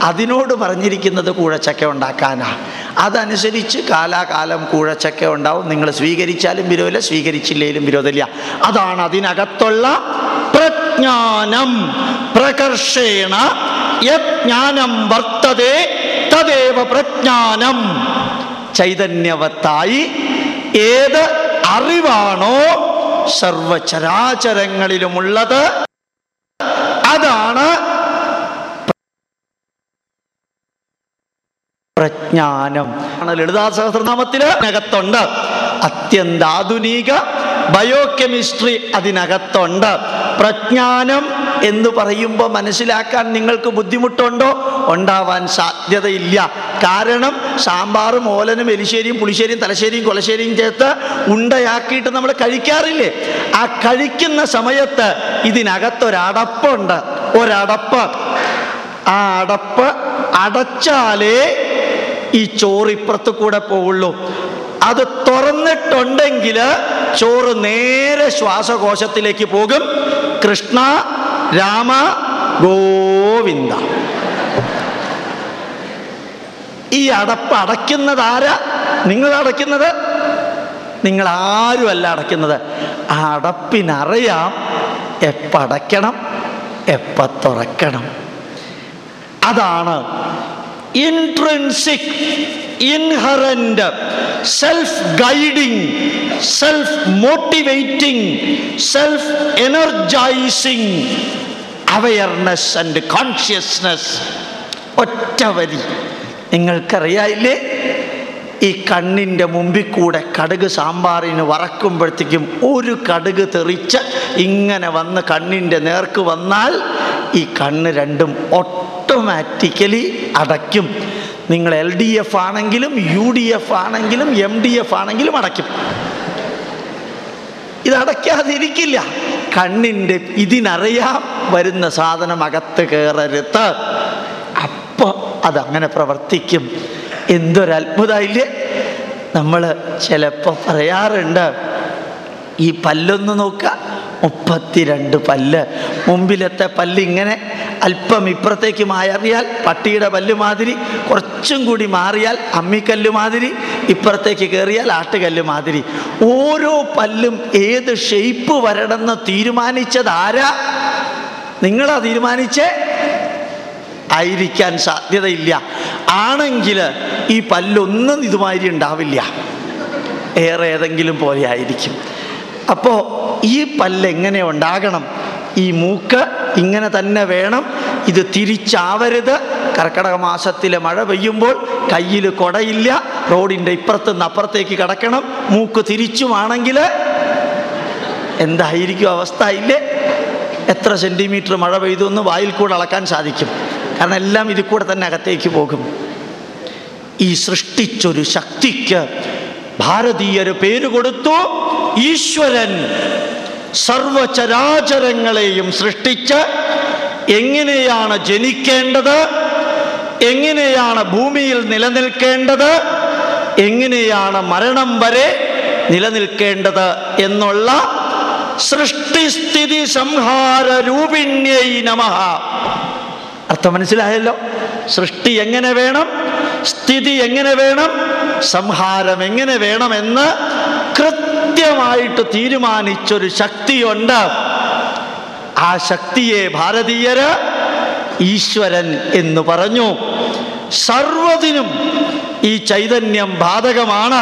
അതിനോട് പറഞ്ഞിരിക്കുന്നത് കൂഴച്ചക്ക ഉണ്ടാക്കാനാണ് അതനുസരിച്ച് കാലാകാലം കൂഴച്ചക്ക ഉണ്ടാവും. നിങ്ങൾ സ്വീകരിച്ചാലും വിരോധമില്ല സ്വീകരിച്ചില്ലെങ്കിലും വിരോധമില്ല. അതാണ് അതിനകത്തുള്ള പ്രജ്ഞാനം. പ്രകർഷേണ യജ്ഞാനം വർത്തതേ തദേവ പ്രജ്ഞാനം. ചൈതന്യവത്തായി ഏത് അറിവാണോ സർവചരാചരങ്ങളിലുമുള്ളത്? അതാണ് പ്രജ്ഞാനം. ലളിതാ സഹസ്രനാമത്തിൽ അകത്തുണ്ട് അത്യന്താധുനിക ബയോകെമിസ്ട്രി അതിനകത്തുണ്ട്. പ്രജ്ഞാനം എന്ന് പറയുമ്പോൾ മനസ്സിലാക്കാൻ നിങ്ങൾക്ക് ബുദ്ധിമുട്ടുണ്ടോ? ഉണ്ടാവാൻ സാധ്യതയില്ല. കാരണം സാമ്പാറും ഓലനും എലിശ്ശേരിയും പുളിശ്ശേരിയും തലശ്ശേരിയും കൊലശ്ശേരിയും ചേർത്ത് ഉണ്ടയാക്കിയിട്ട് നമ്മൾ കഴിക്കാറില്ലേ? ആ കഴിക്കുന്ന സമയത്ത് ഇതിനകത്തൊരടപ്പുണ്ട് ഒരടപ്പ്. ആ അടപ്പ് അടച്ചാലേ ഈ ചോറ് ഇപ്പുറത്ത് കൂടെ പോവുള്ളൂ. അത് തുറന്നിട്ടുണ്ടെങ്കിൽ ചോറ് നേരെ ശ്വാസകോശത്തിലേക്ക് പോകും. കൃഷ്ണ രാമ ഗോവിന്ദ. ഈ അടപ്പ് അടയ്ക്കുന്നത് ആരാ? നിങ്ങൾ അടയ്ക്കുന്നത്? നിങ്ങൾ ആരുമല്ല അടയ്ക്കുന്നത്. ആ അടപ്പിനറിയാം എപ്പടയ്ക്കണം എപ്പ തുറക്കണം. അതാണ് intrinsic inherent self guiding self motivating self energising awareness and consciousness ഒറ്റ വരി നിങ്ങൾക്കറിയായില്ലേ? ഈ കണ്ണിന്റെ മുമ്പിൽ കൂടെ കടുക് സാമ്പാറിന് വറക്കുമ്പോഴത്തേക്കും ഒരു കടുക് തെറിച്ച് ഇങ്ങനെ വന്ന് കണ്ണിന്റെ നേർക്ക് വന്നാൽ ഈ കണ്ണ് രണ്ടും ഓട്ടോമാറ്റിക്കലി അടയ്ക്കും. നിങ്ങൾ എൽ ഡി എഫ് ആണെങ്കിലും യു ഡി എഫ് ആണെങ്കിലും എം ഡി എഫ് ആണെങ്കിലും അടയ്ക്കും. ഇത് അടയ്ക്കാതിരിക്കില്ല. കണ്ണിന്റെ ഇതിനറിയാം വരുന്ന സാധനം അകത്ത് കയറരുത്. അപ്പോൾ അതങ്ങനെ പ്രവർത്തിക്കും. എന്തൊരത്ഭുതമില്ലേ നമ്മൾ ചിലപ്പോൾ പറയാറുണ്ട് ഈ പല്ലൊന്ന് നോക്കുക. മുപ്പത്തിരണ്ട് പല്ല്. മുമ്പിലത്തെ പല്ല് ഇങ്ങനെ അല്പം ഇപ്പുറത്തേക്ക് മാറിയാൽ പട്ടിയുടെ പല്ല് മാതിരി കുറച്ചും കൂടി മാറിയാൽ അമ്മിക്കല്ല് മാതിരി ഇപ്പുറത്തേക്ക് കയറിയാൽ ആട്ടുകല്ല് മാതിരി. ഓരോ പല്ലും ഏത് ഷെയ്പ്പ് വരണമെന്ന് തീരുമാനിച്ചത് ആരാ? നിങ്ങളാ തീരുമാനിച്ചേ? ആയിരിക്കാൻ സാധ്യതയില്ല. ആണെങ്കിൽ ഈ പല്ലൊന്നും ഇതുമാതിരി ഉണ്ടാവില്ല. ഏറെ ഏതെങ്കിലും പോലെ ആയിരിക്കും. അപ്പോൾ ഈ പല്ല് എങ്ങനെ ഉണ്ടാകണം? ഈ മൂക്ക് ഇങ്ങനെ തന്നെ വേണം. ഇത് തിരിച്ചാവരുത്. കർക്കിടക മാസത്തിലെ മഴ പെയ്യുമ്പോൾ കയ്യിൽ കൊടയില്ല. റോഡിന്റെ ഇപ്പുറത്തുനിന്ന് അപ്പുറത്തേക്ക് കിടക്കണം. മൂക്ക് തിരിച്ചുമാണെങ്കിൽ എന്തായിരിക്കും അവസ്ഥ? ഇല്ലേ? എത്ര സെന്റിമീറ്റർ മഴ പെയ്തു എന്ന് വായിൽ കൂടെ അളക്കാൻ സാധിക്കും. കാരണം എല്ലാം ഇതിൽ കൂടെ തന്നെ അകത്തേക്ക് പോകും. ഈ സൃഷ്ടിച്ചൊരു ശക്തിക്ക് ഭാരതീയർ പേര് കൊടുത്തു. ഈശ്വരൻ. സർവചരാചരങ്ങളെയും സൃഷ്ടിച്ച് എങ്ങനെയാണ് ജനിക്കേണ്ടത്? എങ്ങനെയാണ് ഭൂമിയിൽ നിലനിൽക്കേണ്ടത്? എങ്ങനെയാണ് മരണം വരെ നിലനിൽക്കേണ്ടത് എന്നുള്ള സൃഷ്ടിസ്ഥിതി സംഹാര രൂപിണ്യൈ നമ. അർത്ഥം മനസ്സിലായല്ലോ? സൃഷ്ടി എങ്ങനെ വേണം? സ്ഥിതി എങ്ങനെ വേണം? സംഹാരം എങ്ങനെ വേണമെന്ന് കൃത്യമായിട്ട് തീരുമാനിച്ചൊരു ശക്തിയുണ്ട്. ആ ശക്തിയെ ഭാരതീയര് ഈശ്വരൻ എന്ന് പറഞ്ഞു. സർവതിനും ഈ ചൈതന്യം ബാധകമാണ്.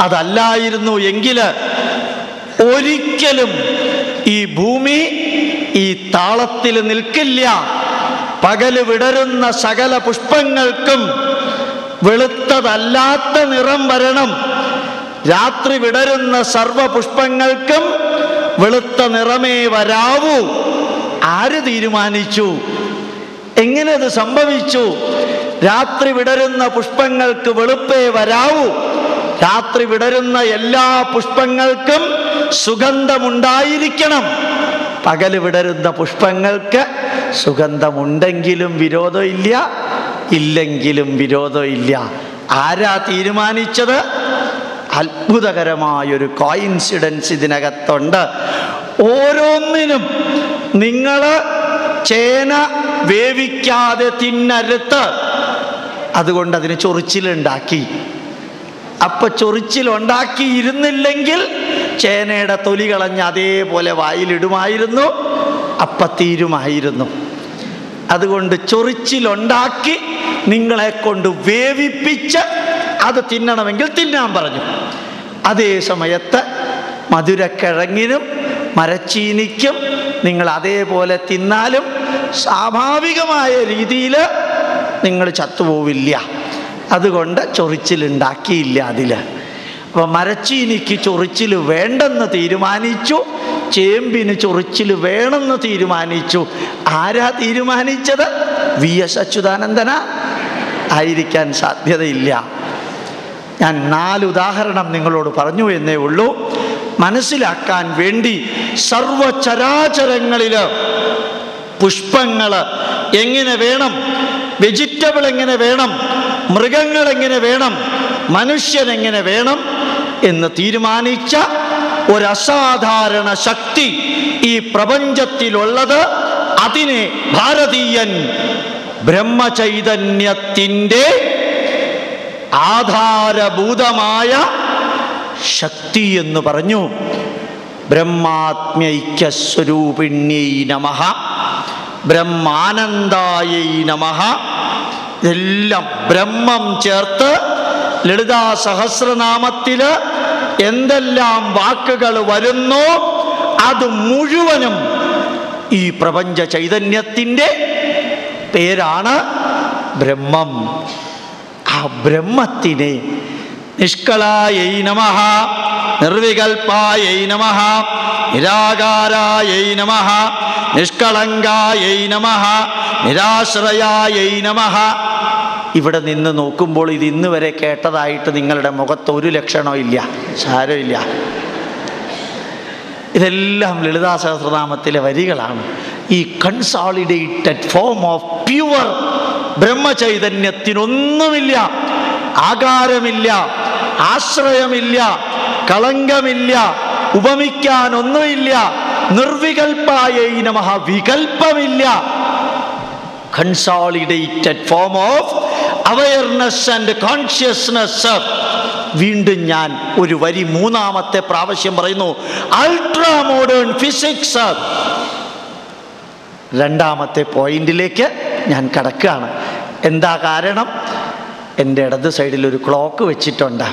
അതല്ലായിരുന്നു എങ്കിൽ ഒരിക്കലും ഈ ഭൂമി ഈ താളത്തിൽ നിൽക്കില്ല. പകൽ വിടരുന്ന സകല പുഷ്പങ്ങൾക്കും വെളുത്തതല്ലാത്ത നിറം വരണം. രാത്രി വിടരുന്ന സർവപുഷ്പങ്ങൾക്കും വെളുത്ത നിറമേ വരാവൂ. ആര് തീരുമാനിച്ചു? എങ്ങനെ അത് സംഭവിച്ചു? രാത്രി വിടരുന്ന പുഷ്പങ്ങൾക്ക് വെളുപ്പേ വരാവൂ. രാത്രി വിടരുന്ന എല്ലാ പുഷ്പങ്ങൾക്കും സുഗന്ധമുണ്ടായിരിക്കണം. പകൽ വിടരുന്ന പുഷ്പങ്ങൾക്ക് സുഗന്ധമുണ്ടെങ്കിലും വിരോധമില്ല ഇല്ലെങ്കിലും വിരോധമില്ല. ആരാ തീരുമാനിച്ചത്? അത്ഭുതകരമായൊരു കോയിൻസിഡൻസ് ഇതിനകത്തുണ്ട്. ഓരോന്നിനും നിങ്ങൾ ചേന വേവിക്കാതെ തിന്നരുത്ത് അതുകൊണ്ട് അതിന് ചൊറിച്ചിലുണ്ടാക്കി. അപ്പൊ ചൊറിച്ചിലുണ്ടാക്കിയിരുന്നില്ലെങ്കിൽ ചേനയുടെ തൊലി കളഞ്ഞ് അതേപോലെ വായിലിടുമായിരുന്നു. അപ്പ തീരുമായിരുന്നു. അതുകൊണ്ട് ചൊറിച്ചിലുണ്ടാക്കി നിങ്ങളെ കൊണ്ട് വേവിപ്പിച്ച് അത് തിന്നണമെങ്കിൽ തിന്നാൻ പറഞ്ഞു. അതേ സമയത്ത് മധുരക്കിഴങ്ങിനും മരച്ചീനിക്കും നിങ്ങൾ അതേപോലെ തിന്നാലും സ്വാഭാവികമായ രീതിയിൽ നിങ്ങൾ ചത്തുപോവില്ല. അതുകൊണ്ട് ചൊറിച്ചിലുണ്ടാക്കിയില്ല അതിൽ. അപ്പോൾ മരച്ചീനിക്ക് ചൊറിച്ചിൽ വേണ്ടെന്ന് തീരുമാനിച്ചു ചേമ്പിന് ചൊറിച്ചിൽ വേണമെന്ന് തീരുമാനിച്ചു. ആരാ തീരുമാനിച്ചത്? വി എസ് അച്യുതാനന്ദന. ആയിരിക്കാൻ സാധ്യതയില്ല. ഞാൻ നാല് ഉദാഹരണം നിങ്ങളോട് പറഞ്ഞു എന്നേ ഉള്ളൂ. മനസ്സിലാക്കാൻ വേണ്ടി സർവചരാചരങ്ങളിൽ പുഷ്പങ്ങൾ എങ്ങനെ വേണം? വെജിറ്റബിൾ എങ്ങനെ വേണം? മൃഗങ്ങൾ എങ്ങനെ വേണം? മനുഷ്യൻ എങ്ങനെ വേണം എന്ന് തീരുമാനിച്ച ഒരസാധാരണ ശക്തി ഈ പ്രപഞ്ചത്തിലുള്ളത് അതിനെ ഭാരതീയൻ ബ്രഹ്മചൈതന്യത്തിന്റെ ആധാരഭൂതമായ ശക്തി എന്ന് പറഞ്ഞു. ബ്രഹ്മാത്മൈക്യസ്വരൂപിണ്യൈ നമ ബ്രഹ്മാനന്ദായൈ നമ എല്ലാം ബ്രഹ്മം ചേർത്ത് ലളിതാ സഹസ്രനാമത്തിൽ എന്തെല്ലാം വാക്കുകൾ വരുന്നു അത് മുഴുവനും ഈ പ്രപഞ്ച ചൈതന്യത്തിന്റെ പേരാണ് ബ്രഹ്മം. ആ ബ്രഹ്മത്തിനെ നിഷ്കളായൈ നമ നിർവികൽപായൈ നമ നിരാകാരായൈ നമ നിഷ്കളങ്കായൈ നമ നിരാശ്രയായൈ നമ. ഇവിടെ നിന്ന് നോക്കുമ്പോൾ ഇത് ഇന്ന് വരെ കേട്ടതായിട്ട് നിങ്ങളുടെ മുഖത്ത് ഒരു ലക്ഷണവും ഇല്ല സാരമില്ല ഇതെല്ലാം ലളിതാ സഹസ്രനാമത്തിലെ വരികളാണ്. ഈ കൺസോളിഡേറ്റഡ് ഫോം ഓഫ് പ്യുവർ ബ്രഹ്മചൈതന്യത്തിനൊന്നുമില്ല ആകാരമില്ല ആശ്രയമില്ല കളങ്കമില്ല ഉപമിക്കാനൊന്നുമില്ല നിർവികൽപ്പായ നമഹ വികൽപ്പമില്ല. Consolidated form of awareness and consciousness വീണ്ടും ഞാൻ ഒരു വരി മൂന്നാമത്തെ പ്രാവശ്യം പറയുന്നു അൾട്രാ മോഡേൺ ഫിസിക്സ് രണ്ടാമത്തെ പോയിന്റിലേക്ക് ഞാൻ കടക്കുകയാണ്. എന്താ കാരണം? എന്റെ ഇടത് സൈഡിൽ ഒരു ക്ലോക്ക് വെച്ചിട്ടുണ്ട്.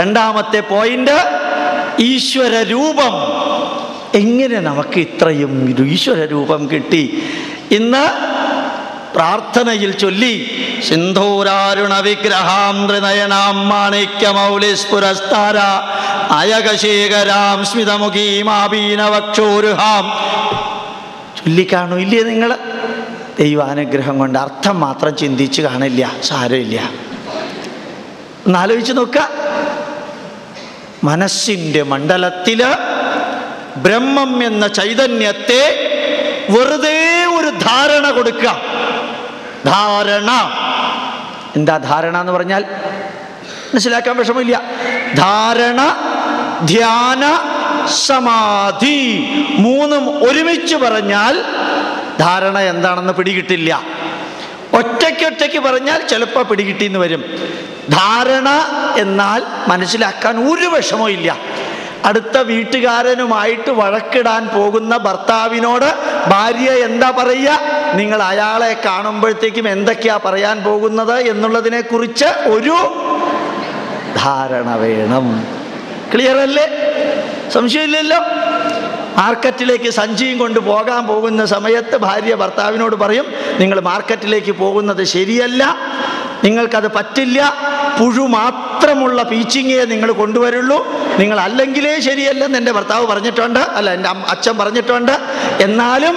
രണ്ടാമത്തെ പോയിന്റ് ഈശ്വര രൂപം. എങ്ങനെ നമുക്ക് ഇത്രയും ഈശ്വര രൂപം കിട്ടി? ഇന്ന് പ്രാർത്ഥനയിൽ ചൊല്ലി സിന്ധൂരാരുണ വിഗ്രഹാം മാണിക്യമൗലിസ്പുരസ്താര അയകശേഖരാം സ്മിതമുഖീമാബീനവക്ഷോരുഹാം ചൊല്ലിക്കാണു ഇല്ലേ നിങ്ങൾ? ദൈവാനുഗ്രഹം കൊണ്ട് അർത്ഥം മാത്രം ചിന്തിച്ച് കാണില്ല സാരമില്ല. ഒന്നാലോചിച്ച് നോക്ക. മനസ്സിന്റെ മണ്ഡലത്തിൽ ബ്രഹ്മം എന്ന ചൈതന്യത്തെ വെറുതെ ഒരു ധാരണ കൊടുക്കുക ധാരണ. എന്താ ധാരണ എന്ന് പറഞ്ഞാൽ? മനസ്സിലാക്കാൻ വിഷമില്ല ധാരണ ധ്യാന സമാധി മൂന്നും ഒരുമിച്ച് പറഞ്ഞാൽ ധാരണ എന്താണെന്ന് പിടികിട്ടില്ല. ഒറ്റയ്ക്കൊറ്റയ്ക്ക് പറഞ്ഞാൽ ചിലപ്പോൾ പിടികിട്ടിന്ന് വരും. ധാരണ എന്നാൽ മനസ്സിലാക്കാൻ ഒരു വിഷമവും ഇല്ല. അടുത്ത വീട്ടുകാരനുമായിട്ട് വഴക്കിടാൻ പോകുന്ന ഭർത്താവിനോട് ഭാര്യ എന്താ പറയുക? നിങ്ങൾ അയാളെ കാണുമ്പോഴത്തേക്കും എന്തൊക്കെയാ പറയാൻ പോകുന്നത് എന്നുള്ളതിനെ കുറിച്ച് ഒരു ധാരണ വേണം. ക്ലിയർ അല്ലേ? സംശയമില്ലല്ലോ? മാർക്കറ്റിലേക്ക് സഞ്ചിയും കൊണ്ട് പോകാൻ പോകുന്ന സമയത്ത് ഭാര്യ ഭർത്താവിനോട് പറയും നിങ്ങൾ മാർക്കറ്റിലേക്ക് പോകുന്നത് ശരിയല്ല. നിങ്ങൾക്കത് പറ്റില്ല. പുഴു മാത്രമുള്ള പീച്ചിങ്ങയെ നിങ്ങൾ കൊണ്ടുവരുള്ളൂ. നിങ്ങൾ അല്ലെങ്കിലേ ശരിയല്ലെന്ന് എന്റെ ഭർത്താവ് പറഞ്ഞിട്ടുണ്ട്. അല്ല എന്റെ അച്ഛൻ പറഞ്ഞിട്ടുണ്ട്. എന്നാലും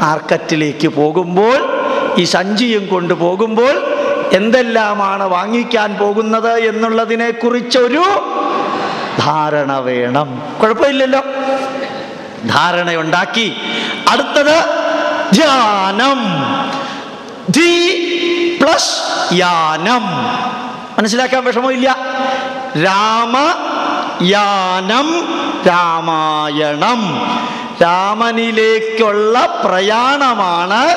മാർക്കറ്റിലേക്ക് പോകുമ്പോൾ ഈ സഞ്ചിയും കൊണ്ടു പോകുമ്പോൾ എന്തെല്ലാമാണ് വാങ്ങിക്കാൻ പോകുന്നത് എന്നുള്ളതിനെ കുറിച്ചൊരു ധാരണ വേണം. കുഴപ്പമില്ലല്ലോ. ധാരണയുണ്ടാക്കി. അടുത്തത് ധ്യാനം. പ്ലസ് യാനം. മനസ്സിലാക്കാൻ വിഷമമില്ല. രാമ യാനം രാമായണം. രാമനിലേക്കുള്ള പ്രയാണമാണ്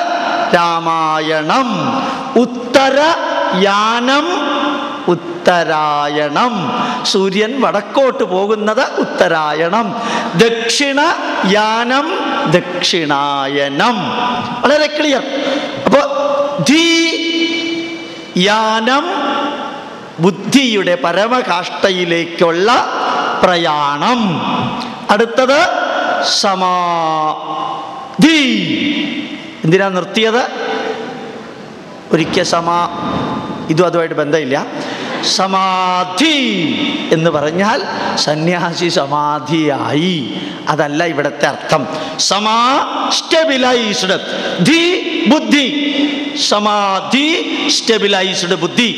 രാമായണം. ഉത്തര യാനം ഉത്തരായണം. സൂര്യൻ വടക്കോട്ട് പോകുന്നത് ഉത്തരായണം. ദക്ഷിണ യാനം ദക്ഷിണായനം. വളരെ ക്ലിയർ അപ്പോൾ ധീ യാനം ബുദ്ധിയുടെ പരമകാഷ്ടയിലേക്കുള്ള പ്രയാണം. അടുത്തത് സമാധി. എന്തിനാ നിർത്തിയത്? ഒരിക്കൽ സമാ ഇതും അതുമായിട്ട് ബന്ധമില്ല. സമാധി എന്ന് പറഞ്ഞാൽ സന്യാസി സമാധിയായി. അതല്ല ഇവിടത്തെ അർത്ഥം. സമാ സ്റ്റെബിലൈസ്ഡ്. ധി ബുദ്ധി. സമാധി സ്റ്റെബിലൈസ്ഡ് ബുദ്ധി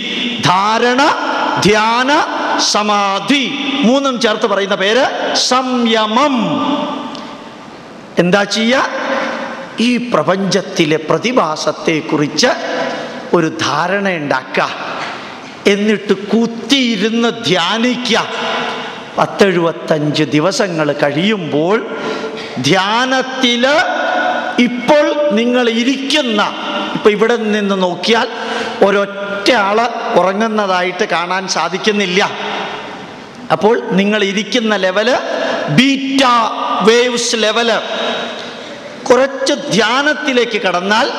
ധാരണ ധ്യാന സമാധി. മൂന്നും ചേർത്ത് പറയുന്ന പേര് സംയമം. എന്താ ചെയ്യ? ഈ പ്രപഞ്ചത്തിലെ പ്രതിഭാസത്തെ കുറിച്ച് ഒരു ധാരണ ഉണ്ടാക്കുക. എന്നിട്ട് കുത്തിയിരുന്ന് ധ്യാനിക്കുക. പത്തെഴുപത്തഞ്ച് ദിവസങ്ങൾ കഴിയുമ്പോൾ ധ്യാനത്തിൽ ഇപ്പോൾ നിങ്ങൾ ഇരിക്കുന്ന ഇപ്പം ഇവിടെ നിന്ന് നോക്കിയാൽ ഒരൊറ്റ ആൾ ഉറങ്ങുന്നതായിട്ട് കാണാൻ സാധിക്കുന്നില്ല. അപ്പോൾ നിങ്ങൾ ഇരിക്കുന്ന ലെവൽ ബീറ്റ വേവ്സ് ലെവൽ. കുറച്ച് ധ്യാനത്തിലേക്ക് കടന്നാൽ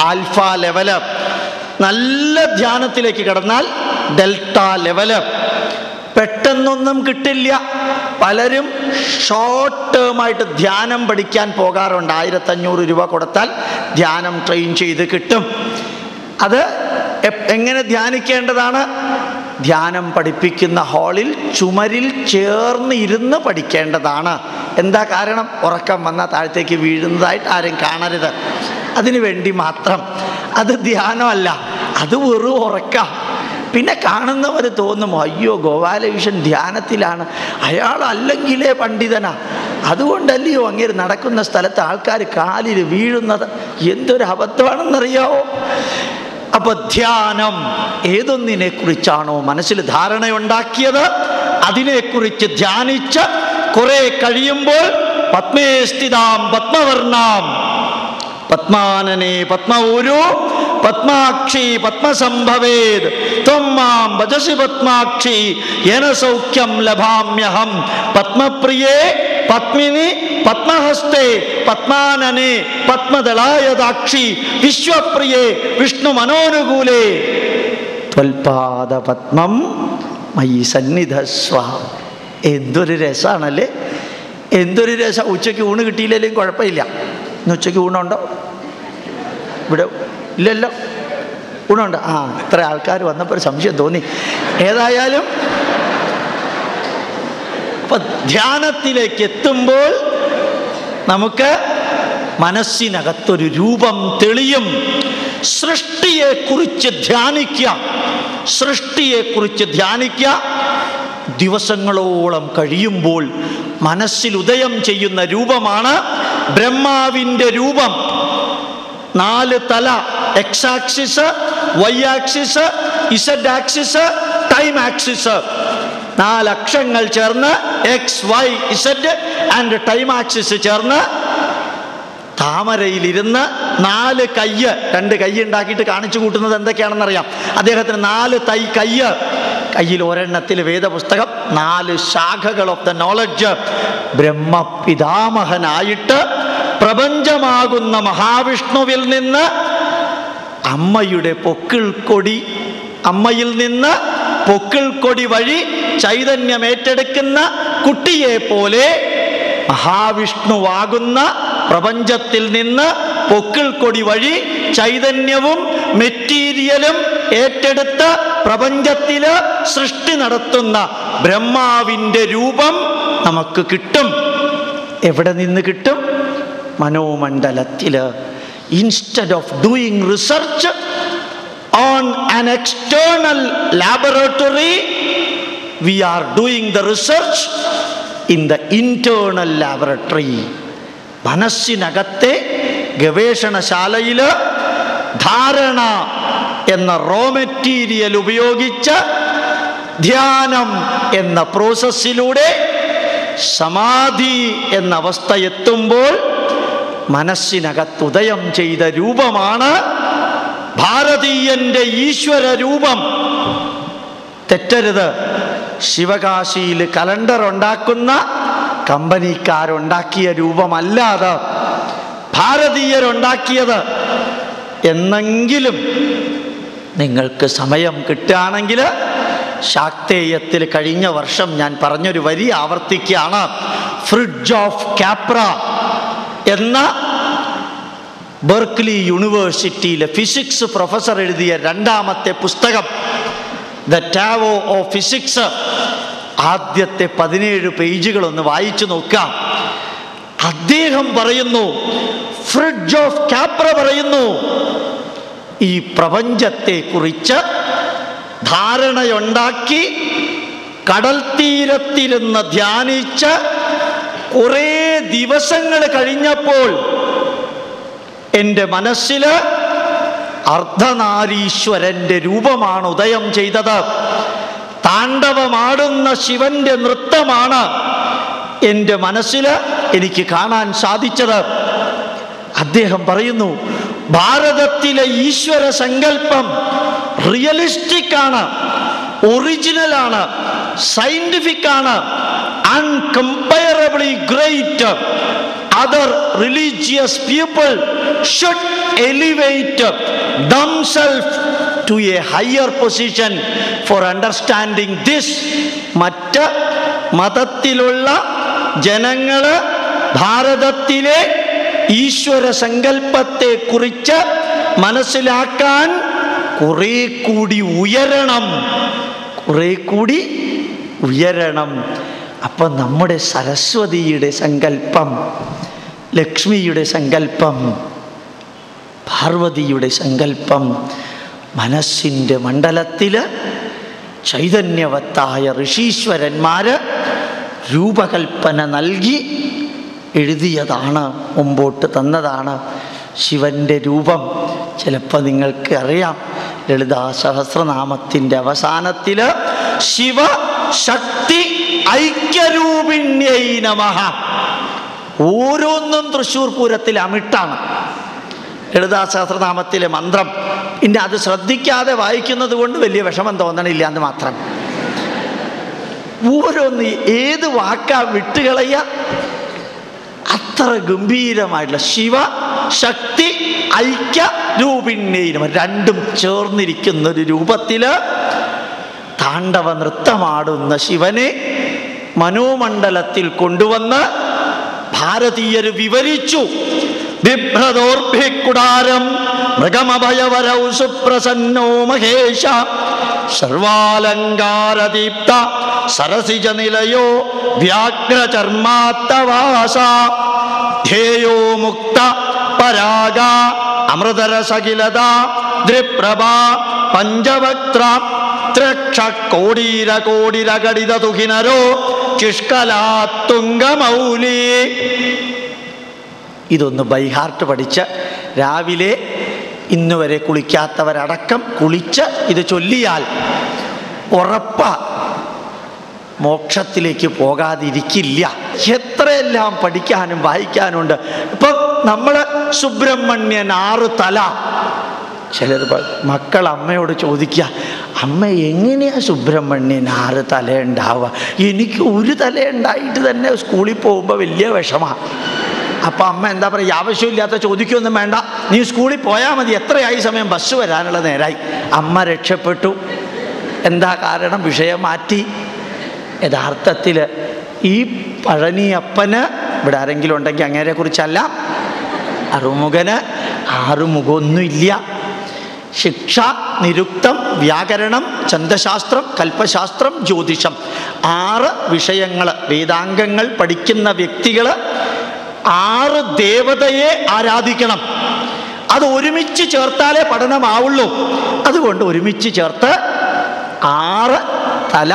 ആൽഫ ലെവൽ. നല്ല ധ്യാനത്തിലേക്ക് കടന്നാൽ ഡെൽറ്റ ലെവൽ. പെട്ടെന്നൊന്നും കിട്ടില്ല. പലരും ഷോർട്ട് ടേമായിട്ട് ധ്യാനം പഠിക്കാൻ പോകാറുണ്ട്. ആയിരത്തഞ്ഞൂറ് രൂപ കൊടുത്താൽ ധ്യാനം ട്രെയിൻ ചെയ്ത് കിട്ടും. അത് എങ്ങനെ ധ്യാനിക്കേണ്ടതാണ്? ധ്യാനം പഠിപ്പിക്കുന്ന ഹാളിൽ ചുമരിൽ ചേർന്ന് ഇരുന്ന് പഠിക്കേണ്ടതാണ്. എന്താ കാരണം? ഉറക്കം വന്നാൽ താഴത്തേക്ക് വീഴുന്നതായിട്ട് ആരും കാണരുത്. അതിനു വേണ്ടി മാത്രം. അത് ധ്യാനമല്ല. അത് വെറും ഉറക്കാം. പിന്നെ കാണുന്നവർ തോന്നും അയ്യോ ഗോപാലകൃഷ്ണൻ ധ്യാനത്തിലാണ്. അയാൾ അല്ലെങ്കിലേ പണ്ഡിതനാ. അതുകൊണ്ടല്ലയോ അങ്ങേര് നടക്കുന്ന സ്ഥലത്ത് ആൾക്കാർ കാലിൽ വീഴുന്നത് എന്തൊരു അബദ്ധമാണെന്നറിയാവോ? അപ്പൊ ധ്യാനം ഏതൊന്നിനെ കുറിച്ചാണോ മനസ്സിൽ ധാരണയുണ്ടാക്കിയത്? അതിനെക്കുറിച്ച് ധ്യാനിച്ച് കുറെ കഴിയുമ്പോൾ പത്മേസ്ഥിതാം പത്മവർണാം പത്മാനനെ പത്മഊരു പത്മാക്ഷി പത്മസംഭവേത്. ത്വം മാം ഭജസി പത്മാക്ഷി. യന സൗഖ്യം ലഭാമ്യഹം. പത്മപ്രിയേ പത്മിനി പത്മഹസ്തേ പത്മാനനെ പത്മദളായതാക്ഷി. വിശ്വപ്രിയേ വിഷ്ണു മനോനുകൂലേ ത്വൽപാദ പത്മം മയി സന്നിധസ്വ എന്തൊരു രസമാണല്ലേ എന്തൊരു രസം. ഉച്ചയ്ക്ക് ഊണ് കിട്ടിയില്ലെങ്കിലും കുഴപ്പമില്ല. ഇന്ന് ഉച്ചയ്ക്ക് ഊണുണ്ടോ? ഇവിടെ ഇല്ലല്ലോ. ഗുണമുണ്ട്. ആ ഇത്ര ആൾക്കാർ വന്നപ്പോൾ ഒരു സംശയം തോന്നി. ഏതായാലും അപ്പൊ ധ്യാനത്തിലേക്ക് എത്തുമ്പോൾ നമുക്ക് മനസ്സിനകത്തൊരു രൂപം തെളിയും. സൃഷ്ടിയെ കുറിച്ച് സൃഷ്ടിയെക്കുറിച്ച് സൃഷ്ടിയെ കുറിച്ച് ധ്യാനിക്കുക. ദിവസങ്ങളോളം കഴിയുമ്പോൾ മനസ്സിൽ ഉദയം ചെയ്യുന്ന രൂപമാണ് ബ്രഹ്മാവിന്റെ രൂപം. നാല് തല X axis Y axis Z axis time axis നാല് അക്ഷങ്ങൾ ചേർന്ന് X Y Z and time axis ചേർന്ന് താമരയിലിരുന്ന് നാല് കയ്യ് രണ്ട് കൈ ഉണ്ടാക്കിയിട്ട് കാണിച്ചു കൂട്ടുന്നത് എന്തൊക്കെയാണെന്നറിയാം? അദ്ദേഹത്തിന് നാല് തൈ കയ്യ്. കയ്യിൽ ഒരെണ്ണത്തിൽ വേദപുസ്തകം നാല് ശാഖകൾ ഓഫ് ദ നോളജ് ബ്രഹ്മപിതാമഹനായിട്ട് പ്രപഞ്ചമാകുന്ന മഹാവിഷ്ണുവിൽ നിന്ന് അമ്മയുടെ പൊക്കിൾ കൊടി അമ്മയിൽ നിന്ന് പൊക്കിൾ കൊടി വഴി ചൈതന്യം ഏറ്റെടുക്കുന്ന കുട്ടിയെ പോലെ മഹാവിഷ്ണുവാകുന്ന പ്രപഞ്ചത്തിൽ നിന്ന് പൊക്കിൾ കൊടി വഴി ചൈതന്യവും മെറ്റീരിയലും ഏറ്റെടുത്ത് പ്രപഞ്ചത്തിൽ സൃഷ്ടി നടത്തുന്ന ബ്രഹ്മാവിന്റെ രൂപം നമുക്ക് കിട്ടും. എവിടെ നിന്ന് കിട്ടും? മനോമണ്ഡലത്തിൽ instead of doing research on an external laboratory we are doing the research in the internal laboratory മനസ്സിനകത്തെ ഗവേഷണശാലയിൽ ധാരണ എന്ന റോ മെറ്റീരിയൽ ഉപയോഗിച്ച് ധ്യാനം എന്ന പ്രോസസ്സിലൂടെ സമാധി എന്ന അവസ്ഥ എത്തുമ്പോൾ മനസ്സിനകത്ത് ഉദയം ചെയ്ത രൂപമാണ് ഭാരതീയന്റെ ഈശ്വര രൂപം. തെറ്റരുത്. ശിവകാശിയിൽ കലണ്ടർ ഉണ്ടാക്കുന്ന കമ്പനിക്കാരുണ്ടാക്കിയ രൂപമല്ലാതെ ഭാരതീയരുണ്ടാക്കിയത്. എന്നെങ്കിലും നിങ്ങൾക്ക് സമയം കിട്ടുകയാണെങ്കിൽ ശാക്തേയത്തിൽ കഴിഞ്ഞ വർഷം ഞാൻ പറഞ്ഞൊരു വരി ആവർത്തിക്കുകയാണ്. ഫ്രിഡ്ജ് ഓഫ് കാപ്ര എന്ന ബെർക്ക്ലി യൂണിവേഴ്സിറ്റിയിലെ ഫിസിക്സ് പ്രൊഫസർ എഴുതിയ രണ്ടാമത്തെ പുസ്തകം ദ ടാവോ ഓഫ് ഫിസിക്സ് ആദ്യത്തെ പതിനേഴ് പേജുകളൊന്ന് വായിച്ചു നോക്കാം അദ്ദേഹം പറയുന്നു ഫ്രിഡ്ജ് ഓഫ് കാപ്ര പറയുന്നു ഈ പ്രപഞ്ചത്തെ കുറിച്ച് ധാരണയുണ്ടാക്കി കടൽ തീരത്തിരുന്ന് ധ്യാനിച്ച് കുറേ ദിവസങ്ങൾ കഴിഞ്ഞപ്പോൾ എന്റെ മനസ്സിൽ അർദ്ധനാരീശ്വരന്റെ രൂപമാണ് ഉദയം ചെയ്തത്. താണ്ഡവമാടുന്ന ശിവന്റെ നൃത്തമാണ് എന്റെ മനസ്സിൽ എനിക്ക് കാണാൻ സാധിച്ചത്. അദ്ദേഹം പറയുന്നു ഭാരതത്തിലെ ഈശ്വര സങ്കല്പം റിയലിസ്റ്റിക് ആണ് ഒറിജിനൽ ആണ് സയന്റിഫിക് ആണ് അൺകമ്പയറബിളി great other religious people should elevate themselves to a higher position for understanding this മറ്റ് മതത്തിലുള്ള ജനങ്ങൾ ഭാരതത്തിലെ ഈശ്വര സങ്കല്പത്തെ കുറിച്ച് മനസ്സിലാക്കാൻ കുറെ കൂടി ഉയരണം കുറെ കൂടി ഉയരണം അപ്പം നമ്മുടെ സരസ്വതിയുടെ സങ്കല്പം ലക്ഷ്മിയുടെ സങ്കല്പം പാർവതിയുടെ സങ്കല്പം മനസ്സിന്റെ മണ്ഡലത്തിൽ ചൈതന്യവത്തായ ഋഷീശ്വരന്മാർ രൂപകൽപ്പന നൽകി എഴുതിയതാണ് മുമ്പോട്ട് തന്നതാണ് ശിവന്റെ രൂപം. ചിലപ്പോൾ നിങ്ങൾക്ക് അറിയാം ലളിതാ സഹസ്രനാമത്തിന്റെ അവസാനത്തിൽ ശിവ ശക്തി ഐക്യരൂപിണ്യൈ നമഃ ഓരോന്നും തൃശ്ശൂർ പൂരത്തിൽ അമിട്ടാണ്. ലളിതാ സഹസ്രനാമത്തിലെ മന്ത്രം. പിന്നെ അത് ശ്രദ്ധിക്കാതെ വായിക്കുന്നത് കൊണ്ട് വലിയ വിഷമം തോന്നണില്ല എന്ന് മാത്രം. ഓരോന്ന് ഏത് വാക്കാ വിട്ടുകളയ അത്ര ഗംഭീരമായിട്ടുള്ള ശിവ ശക്തി ഐക്യ രൂപിണ്യം രണ്ടും ചേർന്നിരിക്കുന്ന ഒരു രൂപത്തിൽ താണ്ഡവ നൃത്തമാടുന്ന ശിവനെ മനോമണ്ഡലത്തിൽ കൊണ്ടുവന്ന് ഭാരതീയർ വിവരിച്ചു. ബിഭ്രതോർഭിക്കുടാരം മൃഗമഭയവരൗ സുപ്രസന്നോ മഹേശ. സർവാലങ്കാരദീപ്ത സരസിജ നിലയോ വ്യാഘ്രചർമാത്തവാസ ധ്യേയോ മുക്ത പരാഗ അമൃതരസകിലത ദ്രിപ്രഭ പഞ്ചവക്ത്ര. ത്രക്ഷ കോടീര കോടിര കടിത തുഹിനരോ ചുഷ്കലാത്തുങ്കമൗലി. ഇതൊന്ന് ബൈഹാർട്ട് പഠിച്ച് രാവിലെ ഇന്ന് വരെ കുളിക്കാത്തവരടക്കം കുളിച്ച് ഇത് ചൊല്ലിയാൽ ഉറപ്പ. മോക്ഷത്തിലേക്ക് പോകാതിരിക്കില്ല. എത്രയെല്ലാം പഠിക്കാനും വായിക്കാനുണ്ട്. ഇപ്പം നമ്മൾ സുബ്രഹ്മണ്യൻ ആറ് തല. ചിലർ മക്കൾ അമ്മയോട് ചോദിക്കുക അമ്മ എങ്ങനെയാണ് സുബ്രഹ്മണ്യൻ ആറ് തല ഉണ്ടാവുക എനിക്ക് ഒരു തല ഉണ്ടായിട്ട് തന്നെ സ്കൂളിൽ പോകുമ്പോൾ വലിയ വിഷമാണ് അപ്പം അമ്മ എന്താ പറയുക ആവശ്യമില്ലാത്ത ചോദിക്കൊന്നും വേണ്ട. നീ സ്കൂളിൽ പോയാൽ മതി. എത്രയായി സമയം ബസ് വരാനുള്ള നേരായി. അമ്മ രക്ഷപ്പെട്ടു. എന്താ കാരണം? വിഷയം മാറ്റി. യഥാർത്ഥത്തിൽ ഈ പഴനിയപ്പന് ഇവിടെ ആരെങ്കിലും ഉണ്ടെങ്കിൽ അങ്ങേരെ കുറിച്ചല്ല അറുമുഖന് ആറുമുഖമൊന്നുമില്ല. ശിക്ഷ നിരുക്തം വ്യാകരണം ചന്ദശാസ്ത്രം കൽപ്പശാസ്ത്രം ജ്യോതിഷം. ആറ് വിഷയങ്ങൾ വേദാംഗങ്ങൾ പഠിക്കുന്ന വ്യക്തികൾ ആറ് ദേവതയെ ആരാധിക്കണം. അത് ഒരുമിച്ച് ചേർത്താലേ പഠനമാവുള്ളൂ. അതുകൊണ്ട് ഒരുമിച്ച് ചേർത്ത് ആറ് തല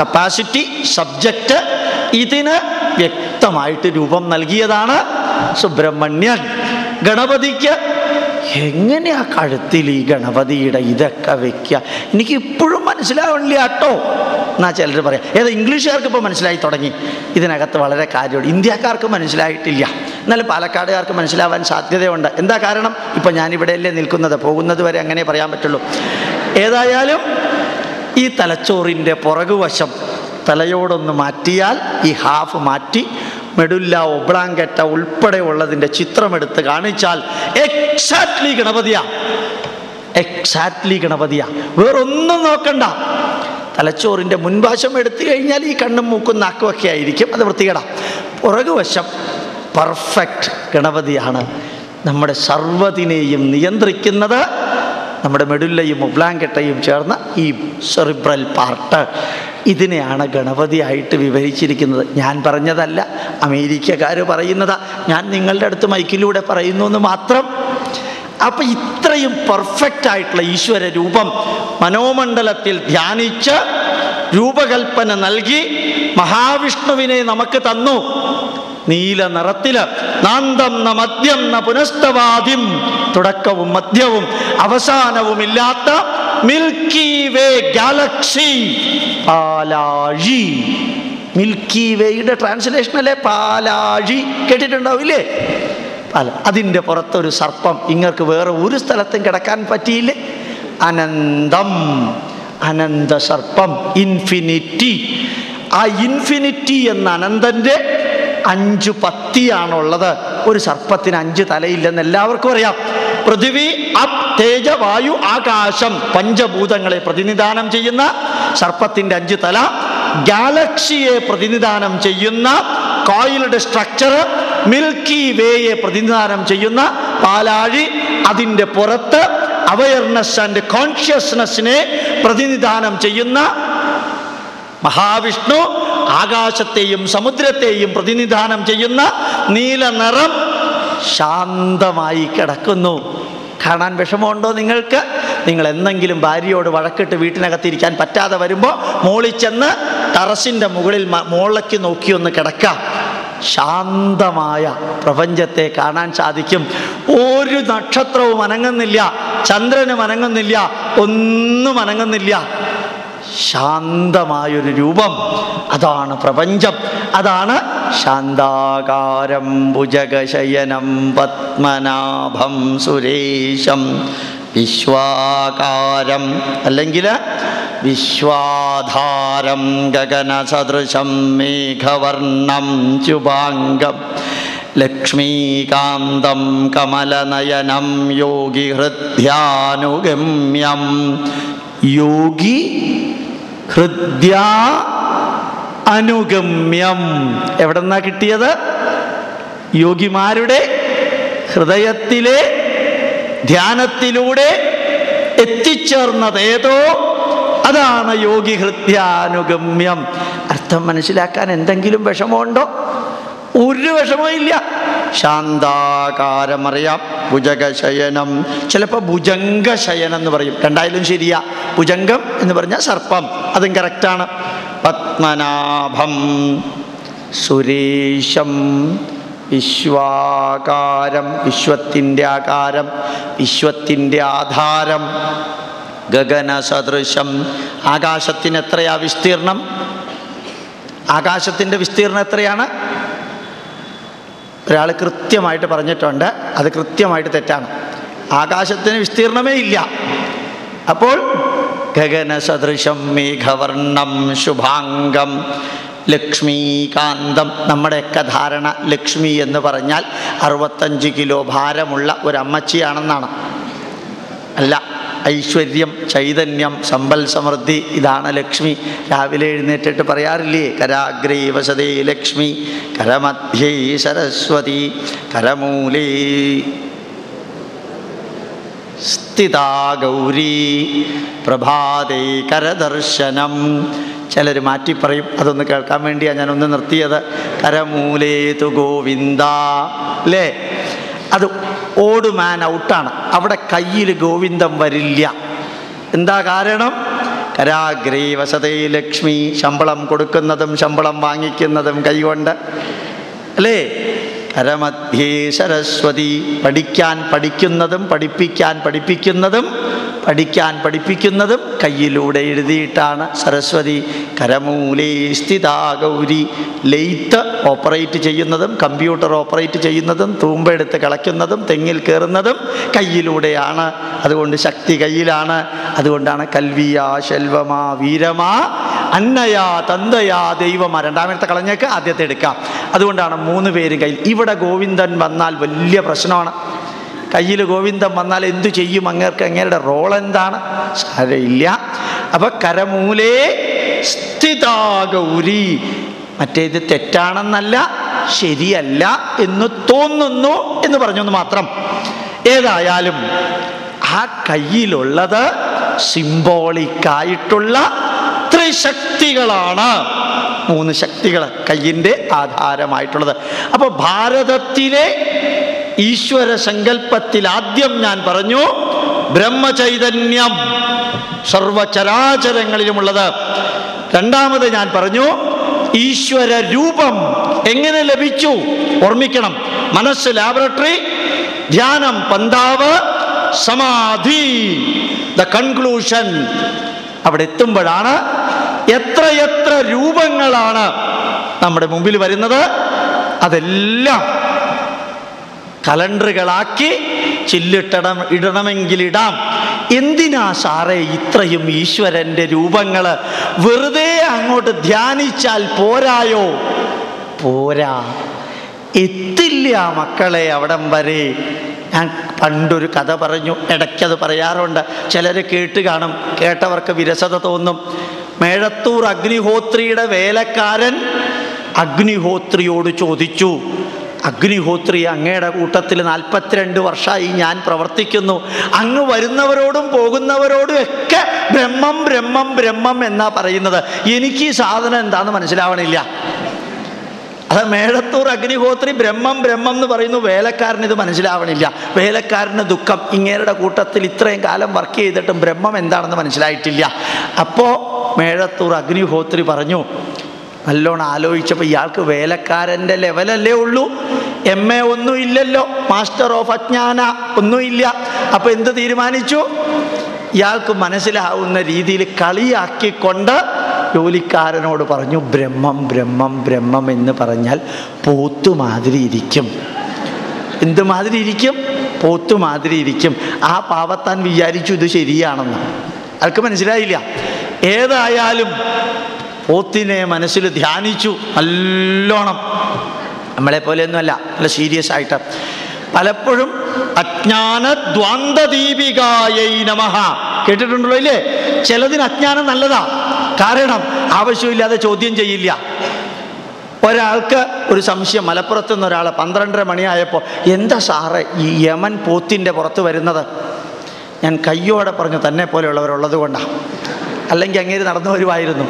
കപ്പാസിറ്റി സബ്ജക്റ്റ് ഇതിന് വ്യക്തമായിട്ട് രൂപം നൽകിയതാണ് സുബ്രഹ്മണ്യൻ. ഗണപതിക്ക് എങ്ങനെയാ കഴുത്തിൽ ഈ ഗണപതിയുടെ ഇതൊക്കെ വെക്കുക എനിക്ക് ഇപ്പോഴും മനസ്സിലാവണില്ല കേട്ടോ. എന്നാ ചിലർ പറയാം ഏതോ ഇംഗ്ലീഷുകാർക്ക് ഇപ്പോൾ മനസ്സിലായി തുടങ്ങി. ഇതിനകത്ത് വളരെ കാര്യമുണ്ട്. ഇന്ത്യക്കാർക്ക് മനസ്സിലായിട്ടില്ല. എന്നാലും പാലക്കാടുകാർക്ക് മനസ്സിലാവാൻ സാധ്യതയുണ്ട്. എന്താ കാരണം? ഇപ്പം ഞാനിവിടെയല്ലേ നിൽക്കുന്നത്. പോകുന്നത് വരെ അങ്ങനെ പറയാൻ പറ്റുള്ളൂ. ഏതായാലും ഈ തലച്ചോറിന്റെ പുറകുവശം തലയോടൊന്ന് മാറ്റിയാൽ ഈ ഹാഫ് മാറ്റി മെഡുല്ല ഒബ്ലാങ്കറ്റ ഉൾപ്പെടെ ഉള്ളതിന്റെ ചിത്രമെടുത്ത് കാണിച്ചാൽ എക്സാക്ട്ലി ഗണപതിയാ. എക്സാക്ട്ലി ഗണപതിയാ. വേറൊന്നും നോക്കണ്ട. തലച്ചോറിന്റെ മുൻവശം എടുത്തു കഴിഞ്ഞാൽ ഈ കണ്ണും മൂക്കും നാക്കുമൊക്കെ ആയിരിക്കും. അത് വൃത്തികേടാ. പുറകുവശം പെർഫെക്റ്റ് ഗണപതിയാണ്. നമ്മുടെ സർവതിനെയും നിയന്ത്രിക്കുന്നത് നമ്മുടെ മെഡുല്ലയും ഒബ്ലാങ്കറ്റയും ചേർന്ന ഈ സെറിബ്രൽ പാർട്ട്. ഇതിനെയാണ് ഗണപതിയായിട്ട് വിവരിച്ചിരിക്കുന്നത്. ഞാൻ പറഞ്ഞതല്ല അമേരിക്കക്കാർ പറയുന്നതാ. ഞാൻ നിങ്ങളുടെ അടുത്ത് മൈക്കിലൂടെ പറയുന്നു എന്ന് മാത്രം. അപ്പം ഇത്രയും പെർഫെക്റ്റ് ആയിട്ടുള്ള ഈശ്വര രൂപം മനോമണ്ഡലത്തിൽ ധ്യാനിച്ച് രൂപകൽപ്പന നൽകി മഹാവിഷ്ണുവിനെ നമുക്ക് തന്നു. നീല നിറത്തിൽ നാന്തം ന മദ്യം ന പുനസ്തവാദ്യം തുടക്കവും മധ്യവും അവസാനവുമില്ലാത്ത മിൽക്കി വേ ഗാലക്സി പാലാഴി. മിൽക്കി വേയുടെ ട്രാൻസ്ലേഷൻ അല്ലേ? പാലാഴി. കേട്ടിട്ടുണ്ടാവില്ലേ? അല്ല അതിന്റെ പുറത്തൊരു സർപ്പം ഇങ്ങർക്ക് വേറെ ഒരു സ്ഥലത്തും കിടക്കാൻ പറ്റിയില്ലേ? അനന്തം. അനന്ത സർപ്പം ഇൻഫിനിറ്റി ആ ഇൻഫിനിറ്റി എന്ന അനന്തന്റെ അഞ്ചു പത്തിയാണുള്ളത്. ഒരു സർപ്പത്തിന് അഞ്ച് തലയില്ലെന്ന് എല്ലാവർക്കും അറിയാം. പൃഥിവി അപ് തേജ വായു ആകാശം പഞ്ചഭൂതങ്ങളെ പ്രതിനിധാനം ചെയ്യുന്ന സർപ്പത്തിന്റെ അഞ്ച് തല ഗാലക്സിയെ പ്രതിനിധാനം ചെയ്യുന്ന കോയിലുടെ സ്ട്രക്ചർ മിൽക്കി വേയെ പ്രതിനിധാനം ചെയ്യുന്ന പാലാഴി അതിന്റെ പുറത്ത് അവയർനെസ് ആൻഡ് കോൺഷ്യസ്നെസ്സിനെ പ്രതിനിധാനം ചെയ്യുന്ന മഹാവിഷ്ണു ആകാശത്തെയും സമുദ്രത്തെയും പ്രതിനിധാനം ചെയ്യുന്ന നീല നിറം ശാന്തമായി കിടക്കുന്നു. കാണാൻ വിഷമമുണ്ടോ നിങ്ങൾക്ക്? നിങ്ങൾ എന്തെങ്കിലും ഭാര്യയോട് വഴക്കിട്ട് വീട്ടിനകത്തിരിക്കാൻ പറ്റാതെ വരുമ്പോൾ മോളിൽ ചെന്ന് ടെറസിന്റെ മുകളിൽ മോളയ്ക്ക് നോക്കി ഒന്ന് കിടക്കാം. ശാന്തമായ പ്രപഞ്ചത്തെ കാണാൻ സാധിക്കും. ഒരു നക്ഷത്രവും അനങ്ങുന്നില്ല. ചന്ദ്രനും അനങ്ങുന്നില്ല. ഒന്നും അനങ്ങുന്നില്ല. ശാന്തമായൊരു രൂപം. അതാണ് പ്രപഞ്ചം. അതാണ് ശാന്താകാരം ഭുജഗശയനം പത്മനാഭം സുരേശം വിശ്വാകാരം അല്ലെങ്കിൽ വിശ്വാധാരം ഗഗനസദൃശം മേഘവർണം ചുബാംഗം ലക്ഷ്മീകാന്തം കമലനയനം യോഗി ഹൃദ്യാനുഗമ്യം യോഗി ഹൃദ്യ അനുഗമ്യം. എവിടെ നിന്നാ കിട്ടിയത്? യോഗിമാരുടെ ഹൃദയത്തിലെ ധ്യാനത്തിലൂടെ എത്തിച്ചേർന്നത് ഏതോ? അതാണ് യോഗി ഹൃദ്യാനുഗമ്യം അർത്ഥം മനസ്സിലാക്കാൻ എന്തെങ്കിലും വിഷമമുണ്ടോ? ഒരു വിഷമവും ഇല്ല ശാന്താകാരം അറിയാം ഭുജഗശയനം ചിലപ്പോൾ ഭുജംഗശയനം എന്ന് പറയും. രണ്ടായാലും ശരിയാ. ഭുജംഗം എന്ന് പറഞ്ഞാൽ സർപ്പം. അതും കറക്റ്റാണ് പത്മനാഭം സുരേശം വിശ്വാകാരം വിശ്വത്തിന്റെ ആകാരം വിശ്വത്തിന്റെ ആധാരം ഗഗന സദൃശം ആകാശത്തിന് എത്രയാ വിസ്തീർണം? ആകാശത്തിന്റെ വിസ്തീർണം എത്രയാണ്? ഒരാൾ കൃത്യമായിട്ട് പറഞ്ഞിട്ടുണ്ട് അത് കൃത്യമായിട്ട് തെറ്റാണ്. ആകാശത്തിന് വിസ്തീർണമേ ഇല്ല. അപ്പോൾ ഗഗന സദൃശം മേഘവർണം ശുഭാംഗം ലക്ഷ്മീകാന്തം നമ്മുടെയൊക്കെ ധാരണ ലക്ഷ്മി എന്ന് പറഞ്ഞാൽ അറുപത്തഞ്ച് കിലോ ഭാരമുള്ള ഒരു അമ്മച്ചിയാണെന്നാണ് അല്ല ഐശ്വര്യം ചൈതന്യം സമ്പൽ സമൃദ്ധി ഇതാണ് ലക്ഷ്മി. രാവിലെ എഴുന്നേറ്റിട്ട് പറയാറില്ലേ? കരാഗ്രേ വസതേ ലക്ഷ്മി. കരമധ്യേ സരസ്വതി. കരമൂലേ. സ്ഥിതാ ഗൗരി. പ്രഭാതേ കരദർശനം. ചിലർ മാറ്റി പറയും. അതൊന്ന് കേൾക്കാൻ വേണ്ടിയാണ് ഞാനൊന്ന് നിർത്തിയത്. കരമൂലേ തു ഗോവിന്ദ. അല്ലേ അത് ഓട് മാൻ ഔട്ടാണ് അവിടെ കയ്യിൽ ഗോവിന്ദം വരില്ല. എന്താ കാരണം? കരാഗ്രേ വസതേ ലക്ഷ്മി ശമ്പളം കൊടുക്കുന്നതും ശമ്പളം വാങ്ങിക്കുന്നതും കൈകൊണ്ട്. അല്ലേ? കരമധ്യേ സരസ്വതി. പഠിക്കാൻ പഠിക്കുന്നതും പഠിപ്പിക്കാൻ പഠിപ്പിക്കുന്നതും പഠിക്കാൻ പഠിപ്പിക്കുന്നതും കയ്യിലൂടെ എഴുതിയിട്ടാണ് സരസ്വതി. കരമൂലേ സ്ഥിതാ ഗൗരി. ലെയ്ത്ത് ഓപ്പറേറ്റ് ചെയ്യുന്നതും കമ്പ്യൂട്ടർ ഓപ്പറേറ്റ് ചെയ്യുന്നതും തൂമ്പെടുത്ത് കളയ്ക്കുന്നതും തെങ്ങിൽ കയറുന്നതും കയ്യിലൂടെയാണ്. അതുകൊണ്ട് ശക്തി കയ്യിലാണ്. അതുകൊണ്ടാണ് കൽവിയാ ശെൽവമാ വീരമാ അന്നയാ തന്തയാ ദൈവമാ രണ്ടാമത്തെ കളഞ്ഞേക്ക് ആദ്യത്തെ എടുക്കാം. അതുകൊണ്ടാണ് മൂന്ന് പേരും കയ്യിൽ. ഇവിടെ ഗോവിന്ദൻ വന്നാൽ വലിയ പ്രശ്നമാണ്. കയ്യിൽ ഗോവിന്ദൻ വന്നാൽ എന്തു ചെയ്യും? അങ്ങേർക്ക് അങ്ങേരുടെ റോൾ എന്താണ്? സാരയില്ല അപ്പൊ കരമൂലേ സ്ഥിതാ ഗൗരി മറ്റേത് തെറ്റാണെന്നല്ല ശരിയല്ല എന്ന് തോന്നുന്നു എന്ന് പറഞ്ഞൊന്ന് മാത്രം. ഏതായാലും ആ കയ്യിലുള്ളത് സിംബോളിക്കായിട്ടുള്ള ത്രിശക്തികളാണ് മൂന്ന് ശക്തികൾ കയ്യിന്റെ ആധാരമായിട്ടുള്ളത്. അപ്പോൾ ഭാരതത്തിലെ ഈശ്വര സങ്കല്പത്തിൽ ആദ്യം ഞാൻ പറഞ്ഞു ബ്രഹ്മചൈതന്യം സർവചരാചരങ്ങളിലുമുള്ളത്. രണ്ടാമത് ഞാൻ പറഞ്ഞു ഈശ്വര രൂപം എങ്ങനെ ലഭിച്ചു? ഓർമ്മിക്കണം. മനസ്സ് ലാബറട്ടറി ധ്യാനം പന്താവ് സമാധി ദ കൺക്ലൂഷൻ. അവിടെ എത്തുമ്പോഴാണ് എത്രയെത്ര രൂപങ്ങളാണ് നമ്മുടെ മുമ്പിൽ വരുന്നത്? അതെല്ലാം കലണ്ടറുകളാക്കി ചില്ലിട്ടണം ഇടണമെങ്കിൽ ഇടാം. എന്തിനാ സാറേ ഇത്രയും ഈശ്വരന്റെ രൂപങ്ങൾ വെറുതെ അങ്ങോട്ട് ധ്യാനിച്ചാൽ പോരായോ? പോരാ. എത്തില്ല മക്കളെ അവിടം വരെ. ഞാൻ പണ്ടൊരു കഥ പറഞ്ഞു ഇടയ്ക്കത് പറയാറുണ്ട്. ചിലർ കേട്ട് കാണും കേട്ടവർക്ക് വിരസത തോന്നും. മേഴത്തൂർ അഗ്നിഹോത്രിയുടെ വേലക്കാരൻ അഗ്നിഹോത്രിയോട് ചോദിച്ചു അഗ്നിഹോത്രി അങ്ങയുടെ കൂട്ടത്തിൽ നാൽപ്പത്തിരണ്ട് വർഷമായി ഞാൻ പ്രവർത്തിക്കുന്നു. അങ്ങ് വരുന്നവരോടും പോകുന്നവരോടും ഒക്കെ ബ്രഹ്മം ബ്രഹ്മം ബ്രഹ്മം എന്നാ പറയുന്നത്. എനിക്ക് ഈ സാധനം എന്താണെന്ന് മനസ്സിലാവണില്ല. അത് മേഴത്തൂർ അഗ്നിഹോത്രി ബ്രഹ്മം ബ്രഹ്മം എന്ന് പറയുന്നു. വേലക്കാരന് ഇത് മനസ്സിലാവണില്ല. വേലക്കാരന് ദുഃഖം. ഇങ്ങേരുടെ കൂട്ടത്തിൽ ഇത്രയും കാലം വർക്ക് ചെയ്തിട്ടും ബ്രഹ്മം എന്താണെന്ന് മനസ്സിലായിട്ടില്ല. അപ്പോൾ മേഴത്തൂർ അഗ്നിഹോത്രി പറഞ്ഞു നല്ലോണം ആലോചിച്ചപ്പോൾ ഇയാൾക്ക് വേലക്കാരന്റെ ലെവലല്ലേ ഉള്ളൂ. എം എ ഒന്നും ഇല്ലല്ലോ. മാസ്റ്റർ ഓഫ് അജ്ഞാന ഒന്നുമില്ല അപ്പോൾ എന്ത് തീരുമാനിച്ചു? ഇയാൾക്ക് മനസ്സിലാവുന്ന രീതിയിൽ കളിയാക്കിക്കൊണ്ട് ജോലിക്കാരനോട് പറഞ്ഞു ബ്രഹ്മം ബ്രഹ്മം ബ്രഹ്മം എന്ന് പറഞ്ഞാൽ പോത്തുമാതിരി ഇരിക്കും. എന്തുമാതിരി ഇരിക്കും? പോത്തുമാതിരി ഇരിക്കും. ആ പാവത്താൻ വിചാരിച്ചു ഇത് ശരിയാണെന്ന്. അയാൾക്ക് മനസ്സിലായില്ല? ഏതായാലും പോത്തിനെ മനസ്സിൽ ധ്യാനിച്ചു നല്ലോണം. നമ്മളെ പോലെയൊന്നുമല്ല നല്ല സീരിയസ് ആയിട്ട്. പലപ്പോഴും അജ്ഞാന ദ്വാന്തദീപികായൈ നമഹ. കേട്ടിട്ടുണ്ടല്ലോ ഇല്ലേ? ചിലതിന് അജ്ഞാനം നല്ലതാ. കാരണം ആവശ്യമില്ലാതെ ചോദ്യം ചെയ്യില്ല. ഒരാൾക്ക് ഒരു സംശയം മലപ്പുറത്ത് നിന്ന് ഒരാൾ പന്ത്രണ്ടര മണിയായപ്പോൾ എന്താ സാറേ ഈ യമൻ പോത്തിന്റെ പുറത്ത് വരുന്നത്? ഞാൻ കയ്യോടെ പറഞ്ഞു തന്നെ പോലെയുള്ളവരുള്ളത് കൊണ്ടാണ് അല്ലെങ്കിൽ അങ്ങേര് നടന്നു വരുമായിരുന്നു.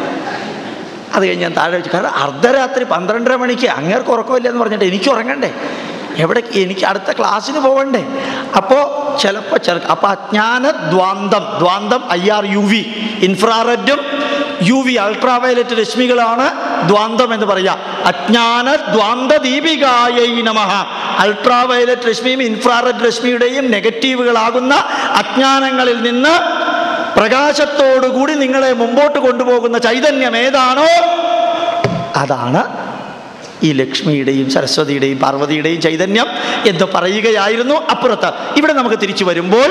അത് കഴിഞ്ഞ് ഞാൻ താഴെ വെച്ചു. കാരണം അർദ്ധരാത്രി പന്ത്രണ്ടര മണിക്ക് അങ്ങേർക്ക് ഉറക്കമില്ല എന്ന് പറഞ്ഞിട്ട് എനിക്ക് ഉറങ്ങണ്ടേ? എവിടെ എനിക്ക് അടുത്ത ക്ലാസ്സിന് പോകണ്ടേ? അപ്പോൾ ചിലപ്പോൾ ചില അപ്പോൾ അജ്ഞാന ദ്വാന്തം ദ്വാന്തം ഐ ആർ യു വി ഇൻഫ്രാറെഡും യു വി അൾട്രാവയലറ്റ് രശ്മികളാണ് ദ്വാന്തം എന്ന് പറയുക അജ്ഞാന ദ്വാന്ത ദീപികായൈ നമഃ. അൾട്രാവയലറ്റ് രശ്മിയും ഇൻഫ്രാറെഡ് രശ്മിയുടെയും നെഗറ്റീവുകളാകുന്ന അജ്ഞാനങ്ങളിൽ നിന്ന് പ്രകാശത്തോടുകൂടി നിങ്ങളെ മുമ്പോട്ട് കൊണ്ടുപോകുന്ന ചൈതന്യം ഏതാണോ? അതാണ് ഈ ലക്ഷ്മിയുടെയും സരസ്വതിയുടെയും പാർവതിയുടെയും ചൈതന്യം എന്ന് പറയുകയായിരുന്നു അപ്പുറത്ത്. ഇവിടെ നമുക്ക് തിരിച്ചു വരുമ്പോൾ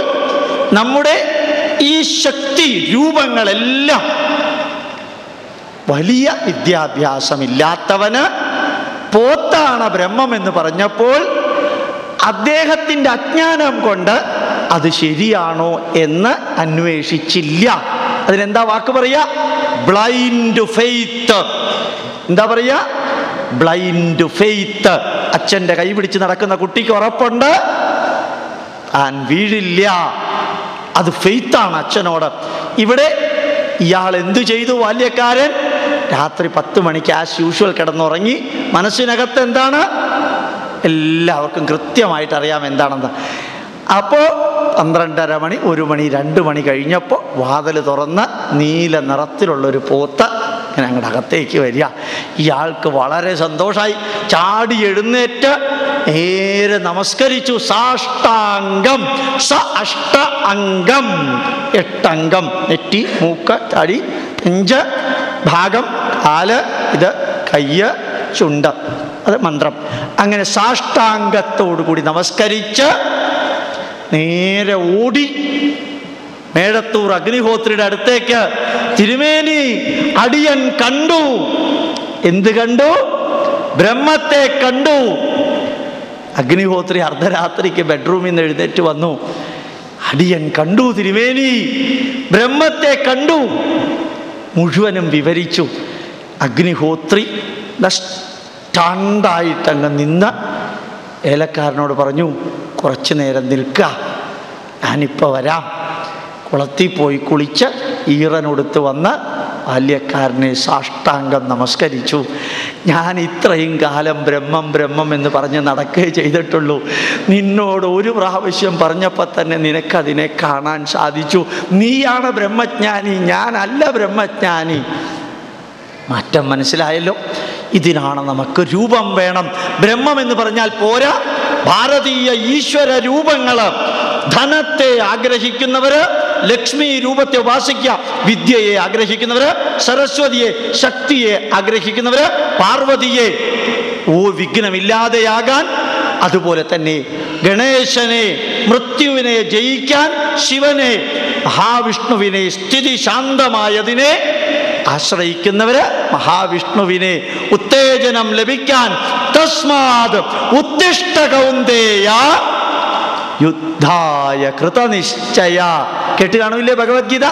നമ്മുടെ ഈ ശക്തി രൂപങ്ങളെല്ലാം വലിയ വിദ്യാഭ്യാസമില്ലാത്തവന് പോത്താണ് ബ്രഹ്മം എന്ന് പറഞ്ഞപ്പോൾ അദ്ദേഹത്തിന്റെ അജ്ഞാനം കൊണ്ട് അത് ശരിയാണോ എന്ന് അന്വേഷിച്ചില്ല. അതിനെന്താ വാക്ക് പറയാ? Blind faith. എന്താ പറയാ? Blind faith. അച്ഛന്റെ കൈ പിടിച്ച് നടക്കുന്ന കുട്ടിക്ക് ഉറപ്പുണ്ട്? താൻ വീഴില്ല. അത് ഫെയ്ത്താണ് അച്ഛനോട്. ഇവിടെ ഇയാൾ എന്തു ചെയ്തു? ബാല്യക്കാരൻ രാത്രി പത്ത് മണിക്ക് ആസ് യൂഷ്വൽ കിടന്നുറങ്ങി മനസ്സിനകത്ത് എന്താണ്? എല്ലാവർക്കും കൃത്യമായിട്ട് അറിയാം എന്താണെന്ന്. അപ്പോൾ പന്ത്രണ്ടര മണി ഒരു മണി രണ്ട് മണി കഴിഞ്ഞപ്പോൾ വാതിൽ തുറന്ന് നീല നിറത്തിലുള്ളൊരു പോത്ത് ഇങ്ങനെ അങ്ങോട്ട് അകത്തേക്ക് വരിക. ഇയാൾക്ക് വളരെ സന്തോഷമായി ചാടി എഴുന്നേറ്റ് നേരെ നമസ്കരിച്ചു. സാഷ്ടാംഗം സ അഷ്ട അംഗം എട്ടംഗം. നെറ്റി മൂക്ക് തടി നെഞ്ച് ഭാഗം കാൽ ഇത് കയ്യ് ചുണ്ട്. അത് മന്ത്രം. അങ്ങനെ സാഷ്ടാംഗത്തോടു കൂടി നമസ്കരിച്ച് നേരെ ഓടി മേഴത്തൂർ അഗ്നിഹോത്രിയുടെ അടുത്തേക്ക് തിരുമേനി അടിയൻ കണ്ടു. എന്ത് കണ്ടു? ബ്രഹ്മത്തെ കണ്ടു. അഗ്നിഹോത്രി അർദ്ധരാത്രിക്ക് ബെഡ്റൂമിൽ നിന്ന് എഴുന്നേറ്റ് വന്നു. അടിയൻ കണ്ടു തിരുമേനി ബ്രഹ്മത്തെ കണ്ടു. മുഴുവനും വിവരിച്ചു. അഗ്നിഹോത്രി നഷ്ടാണ്ടായിട്ടങ്ങ് നിന്ന് ഏലക്കാരനോട് പറഞ്ഞു കുറച്ചു നേരം നിൽക്കുക ഞാനിപ്പോൾ വരാം. കുളത്തിൽ പോയി കുളിച്ച് ഈറനൊടുത്ത് വന്ന് ബാല്യക്കാരനെ സാഷ്ടാംഗം നമസ്കരിച്ചു. ഞാൻ ഇത്രയും കാലം ബ്രഹ്മം ബ്രഹ്മം എന്ന് പറഞ്ഞ് നടക്കുകയേ ചെയ്തിട്ടുള്ളൂ. നിന്നോട് ഒരു പ്രാവശ്യം പറഞ്ഞപ്പോൾ തന്നെ നിനക്കതിനെ കാണാൻ സാധിച്ചു. നീയാണ് ബ്രഹ്മജ്ഞാനി ഞാനല്ല ബ്രഹ്മജ്ഞാനി. മാറ്റം മനസ്സിലായല്ലോ? ഇതിനാണ് നമുക്ക് രൂപം വേണം. ബ്രഹ്മം എന്ന് പറഞ്ഞാൽ പോരാ. ഭാരതീയ ഈശ്വര രൂപങ്ങൾ ധനത്തെ ആഗ്രഹിക്കുന്നവര് ലക്ഷ്മി രൂപത്തെ ഉപാസിക്കുക. വിദ്യയെ ആഗ്രഹിക്കുന്നവര് സരസ്വതിയെ ശക്തിയെ ആഗ്രഹിക്കുന്നവര് പാർവതിയെ ഓ വിഘ്നമില്ലാതെയാകാൻ അതുപോലെ തന്നെ ഗണേശനെ മൃത്യുവിനെ ജയിക്കാൻ ശിവനെ മഹാവിഷ്ണുവിനെ സ്ഥിതി ശാന്തമായതിനെ ആശ്രയിക്കുന്നവര് മഹാവിഷ്ണുവിനെ ഉത്തേജനം ലഭിക്കാൻ തസ്മാത് ഉത്തിഷ്ട കൗന്ദേയ യുദ്ധായ കൃതനിശ്ചയ. കേട്ട് കാണുമില്ലേ ഭഗവത്ഗീത?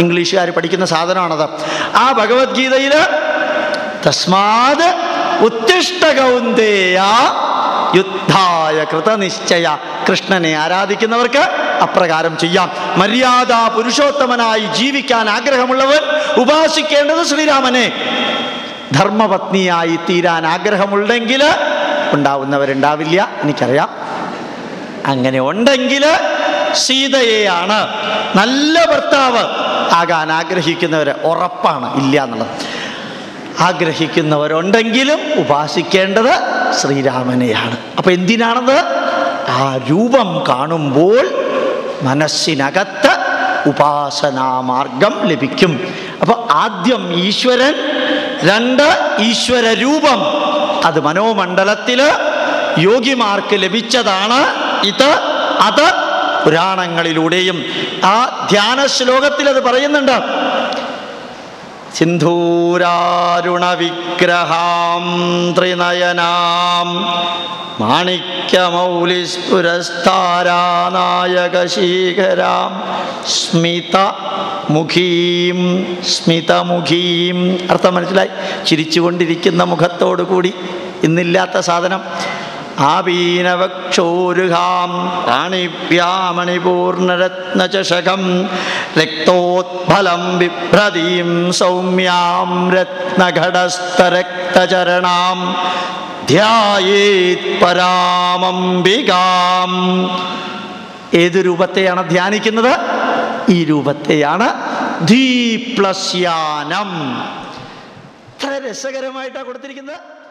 ഇംഗ്ലീഷുകാർ പഠിക്കുന്ന സാധനമാണത്. ആ ഭഗവത്ഗീതയിൽ തസ്മാത് ഉത്തിഷ്ട കൗന്ദേയ യുദ്ധായ കൃതനിശ്ചയ കൃഷ്ണനെ ആരാധിക്കുന്നവർക്ക് അപ്രകാരം ചെയ്യാം. മര്യാദ പുരുഷോത്തമനായി ജീവിക്കാൻ ആഗ്രഹമുള്ളവർ ഉപാസിക്കേണ്ടത് ശ്രീരാമനെ. ധർമ്മപത്നിയായി തീരാൻ ആഗ്രഹമുണ്ടെങ്കിൽ ഉണ്ടാവുന്നവരുണ്ടാവില്ല എനിക്കറിയാം. അങ്ങനെ ഉണ്ടെങ്കിൽ സീതയെയാണ്. നല്ല ഭർത്താവ്. ആകാൻ ആഗ്രഹിക്കുന്നവർ ഉറപ്പാണ് ഇല്ല എന്നുള്ളത്. ആഗ്രഹിക്കുന്നവരുണ്ടെങ്കിലും ഉപാസിക്കേണ്ടത് ശ്രീരാമനെയാണ്. അപ്പൊ എന്തിനാണത് ആ രൂപം കാണുമ്പോൾ മനസ്സിനകത്ത് ഉപാസനാമാർഗം ലഭിക്കും. അപ്പൊ ആദ്യം ഈശ്വരൻ രണ്ട് ഈശ്വര രൂപം. അത് മനോമണ്ഡലത്തിൽ യോഗിമാർക്ക് ലഭിച്ചതാണ്. ഇത് അത് പുരാണങ്ങളിലൂടെയും ആ ധ്യാന ശ്ലോകത്തിൽ അത് പറയുന്നുണ്ട്. സിന്ധൂരാരുണ വിഗ്രഹാം ത്രിനയനാം മാണിക്യമൗലിസ്ഫുരസ്താരാനായകശീകരാം സ്മിത മുഖീം സ്മിതമുഖീം. അർത്ഥം മനസ്സിലായി. ചിരിച്ചുകൊണ്ടിരിക്കുന്ന മുഖത്തോടു കൂടി ഇന്നില്ലാത്ത സാധനം. ആപീനവക്ഷോരുഹാം പ്രാണിഭ്യാമണിപൂർണരത്നചഷകം രക്തോത്ഫലം വിഭ്രതീം സൗമ്യാം രത്നഘടസ്ഥരക്തചരണാം ധ്യായേത് പരാമംബികാം. ഏത് രൂപത്തെയാണ് ധ്യാനിക്കുന്നത്? ഈ രൂപത്തെയാണ് ധീപ്ലസ്യാനം. വളരെ രസകരമായിട്ടാണ് കൊടുത്തിരിക്കുന്നത്.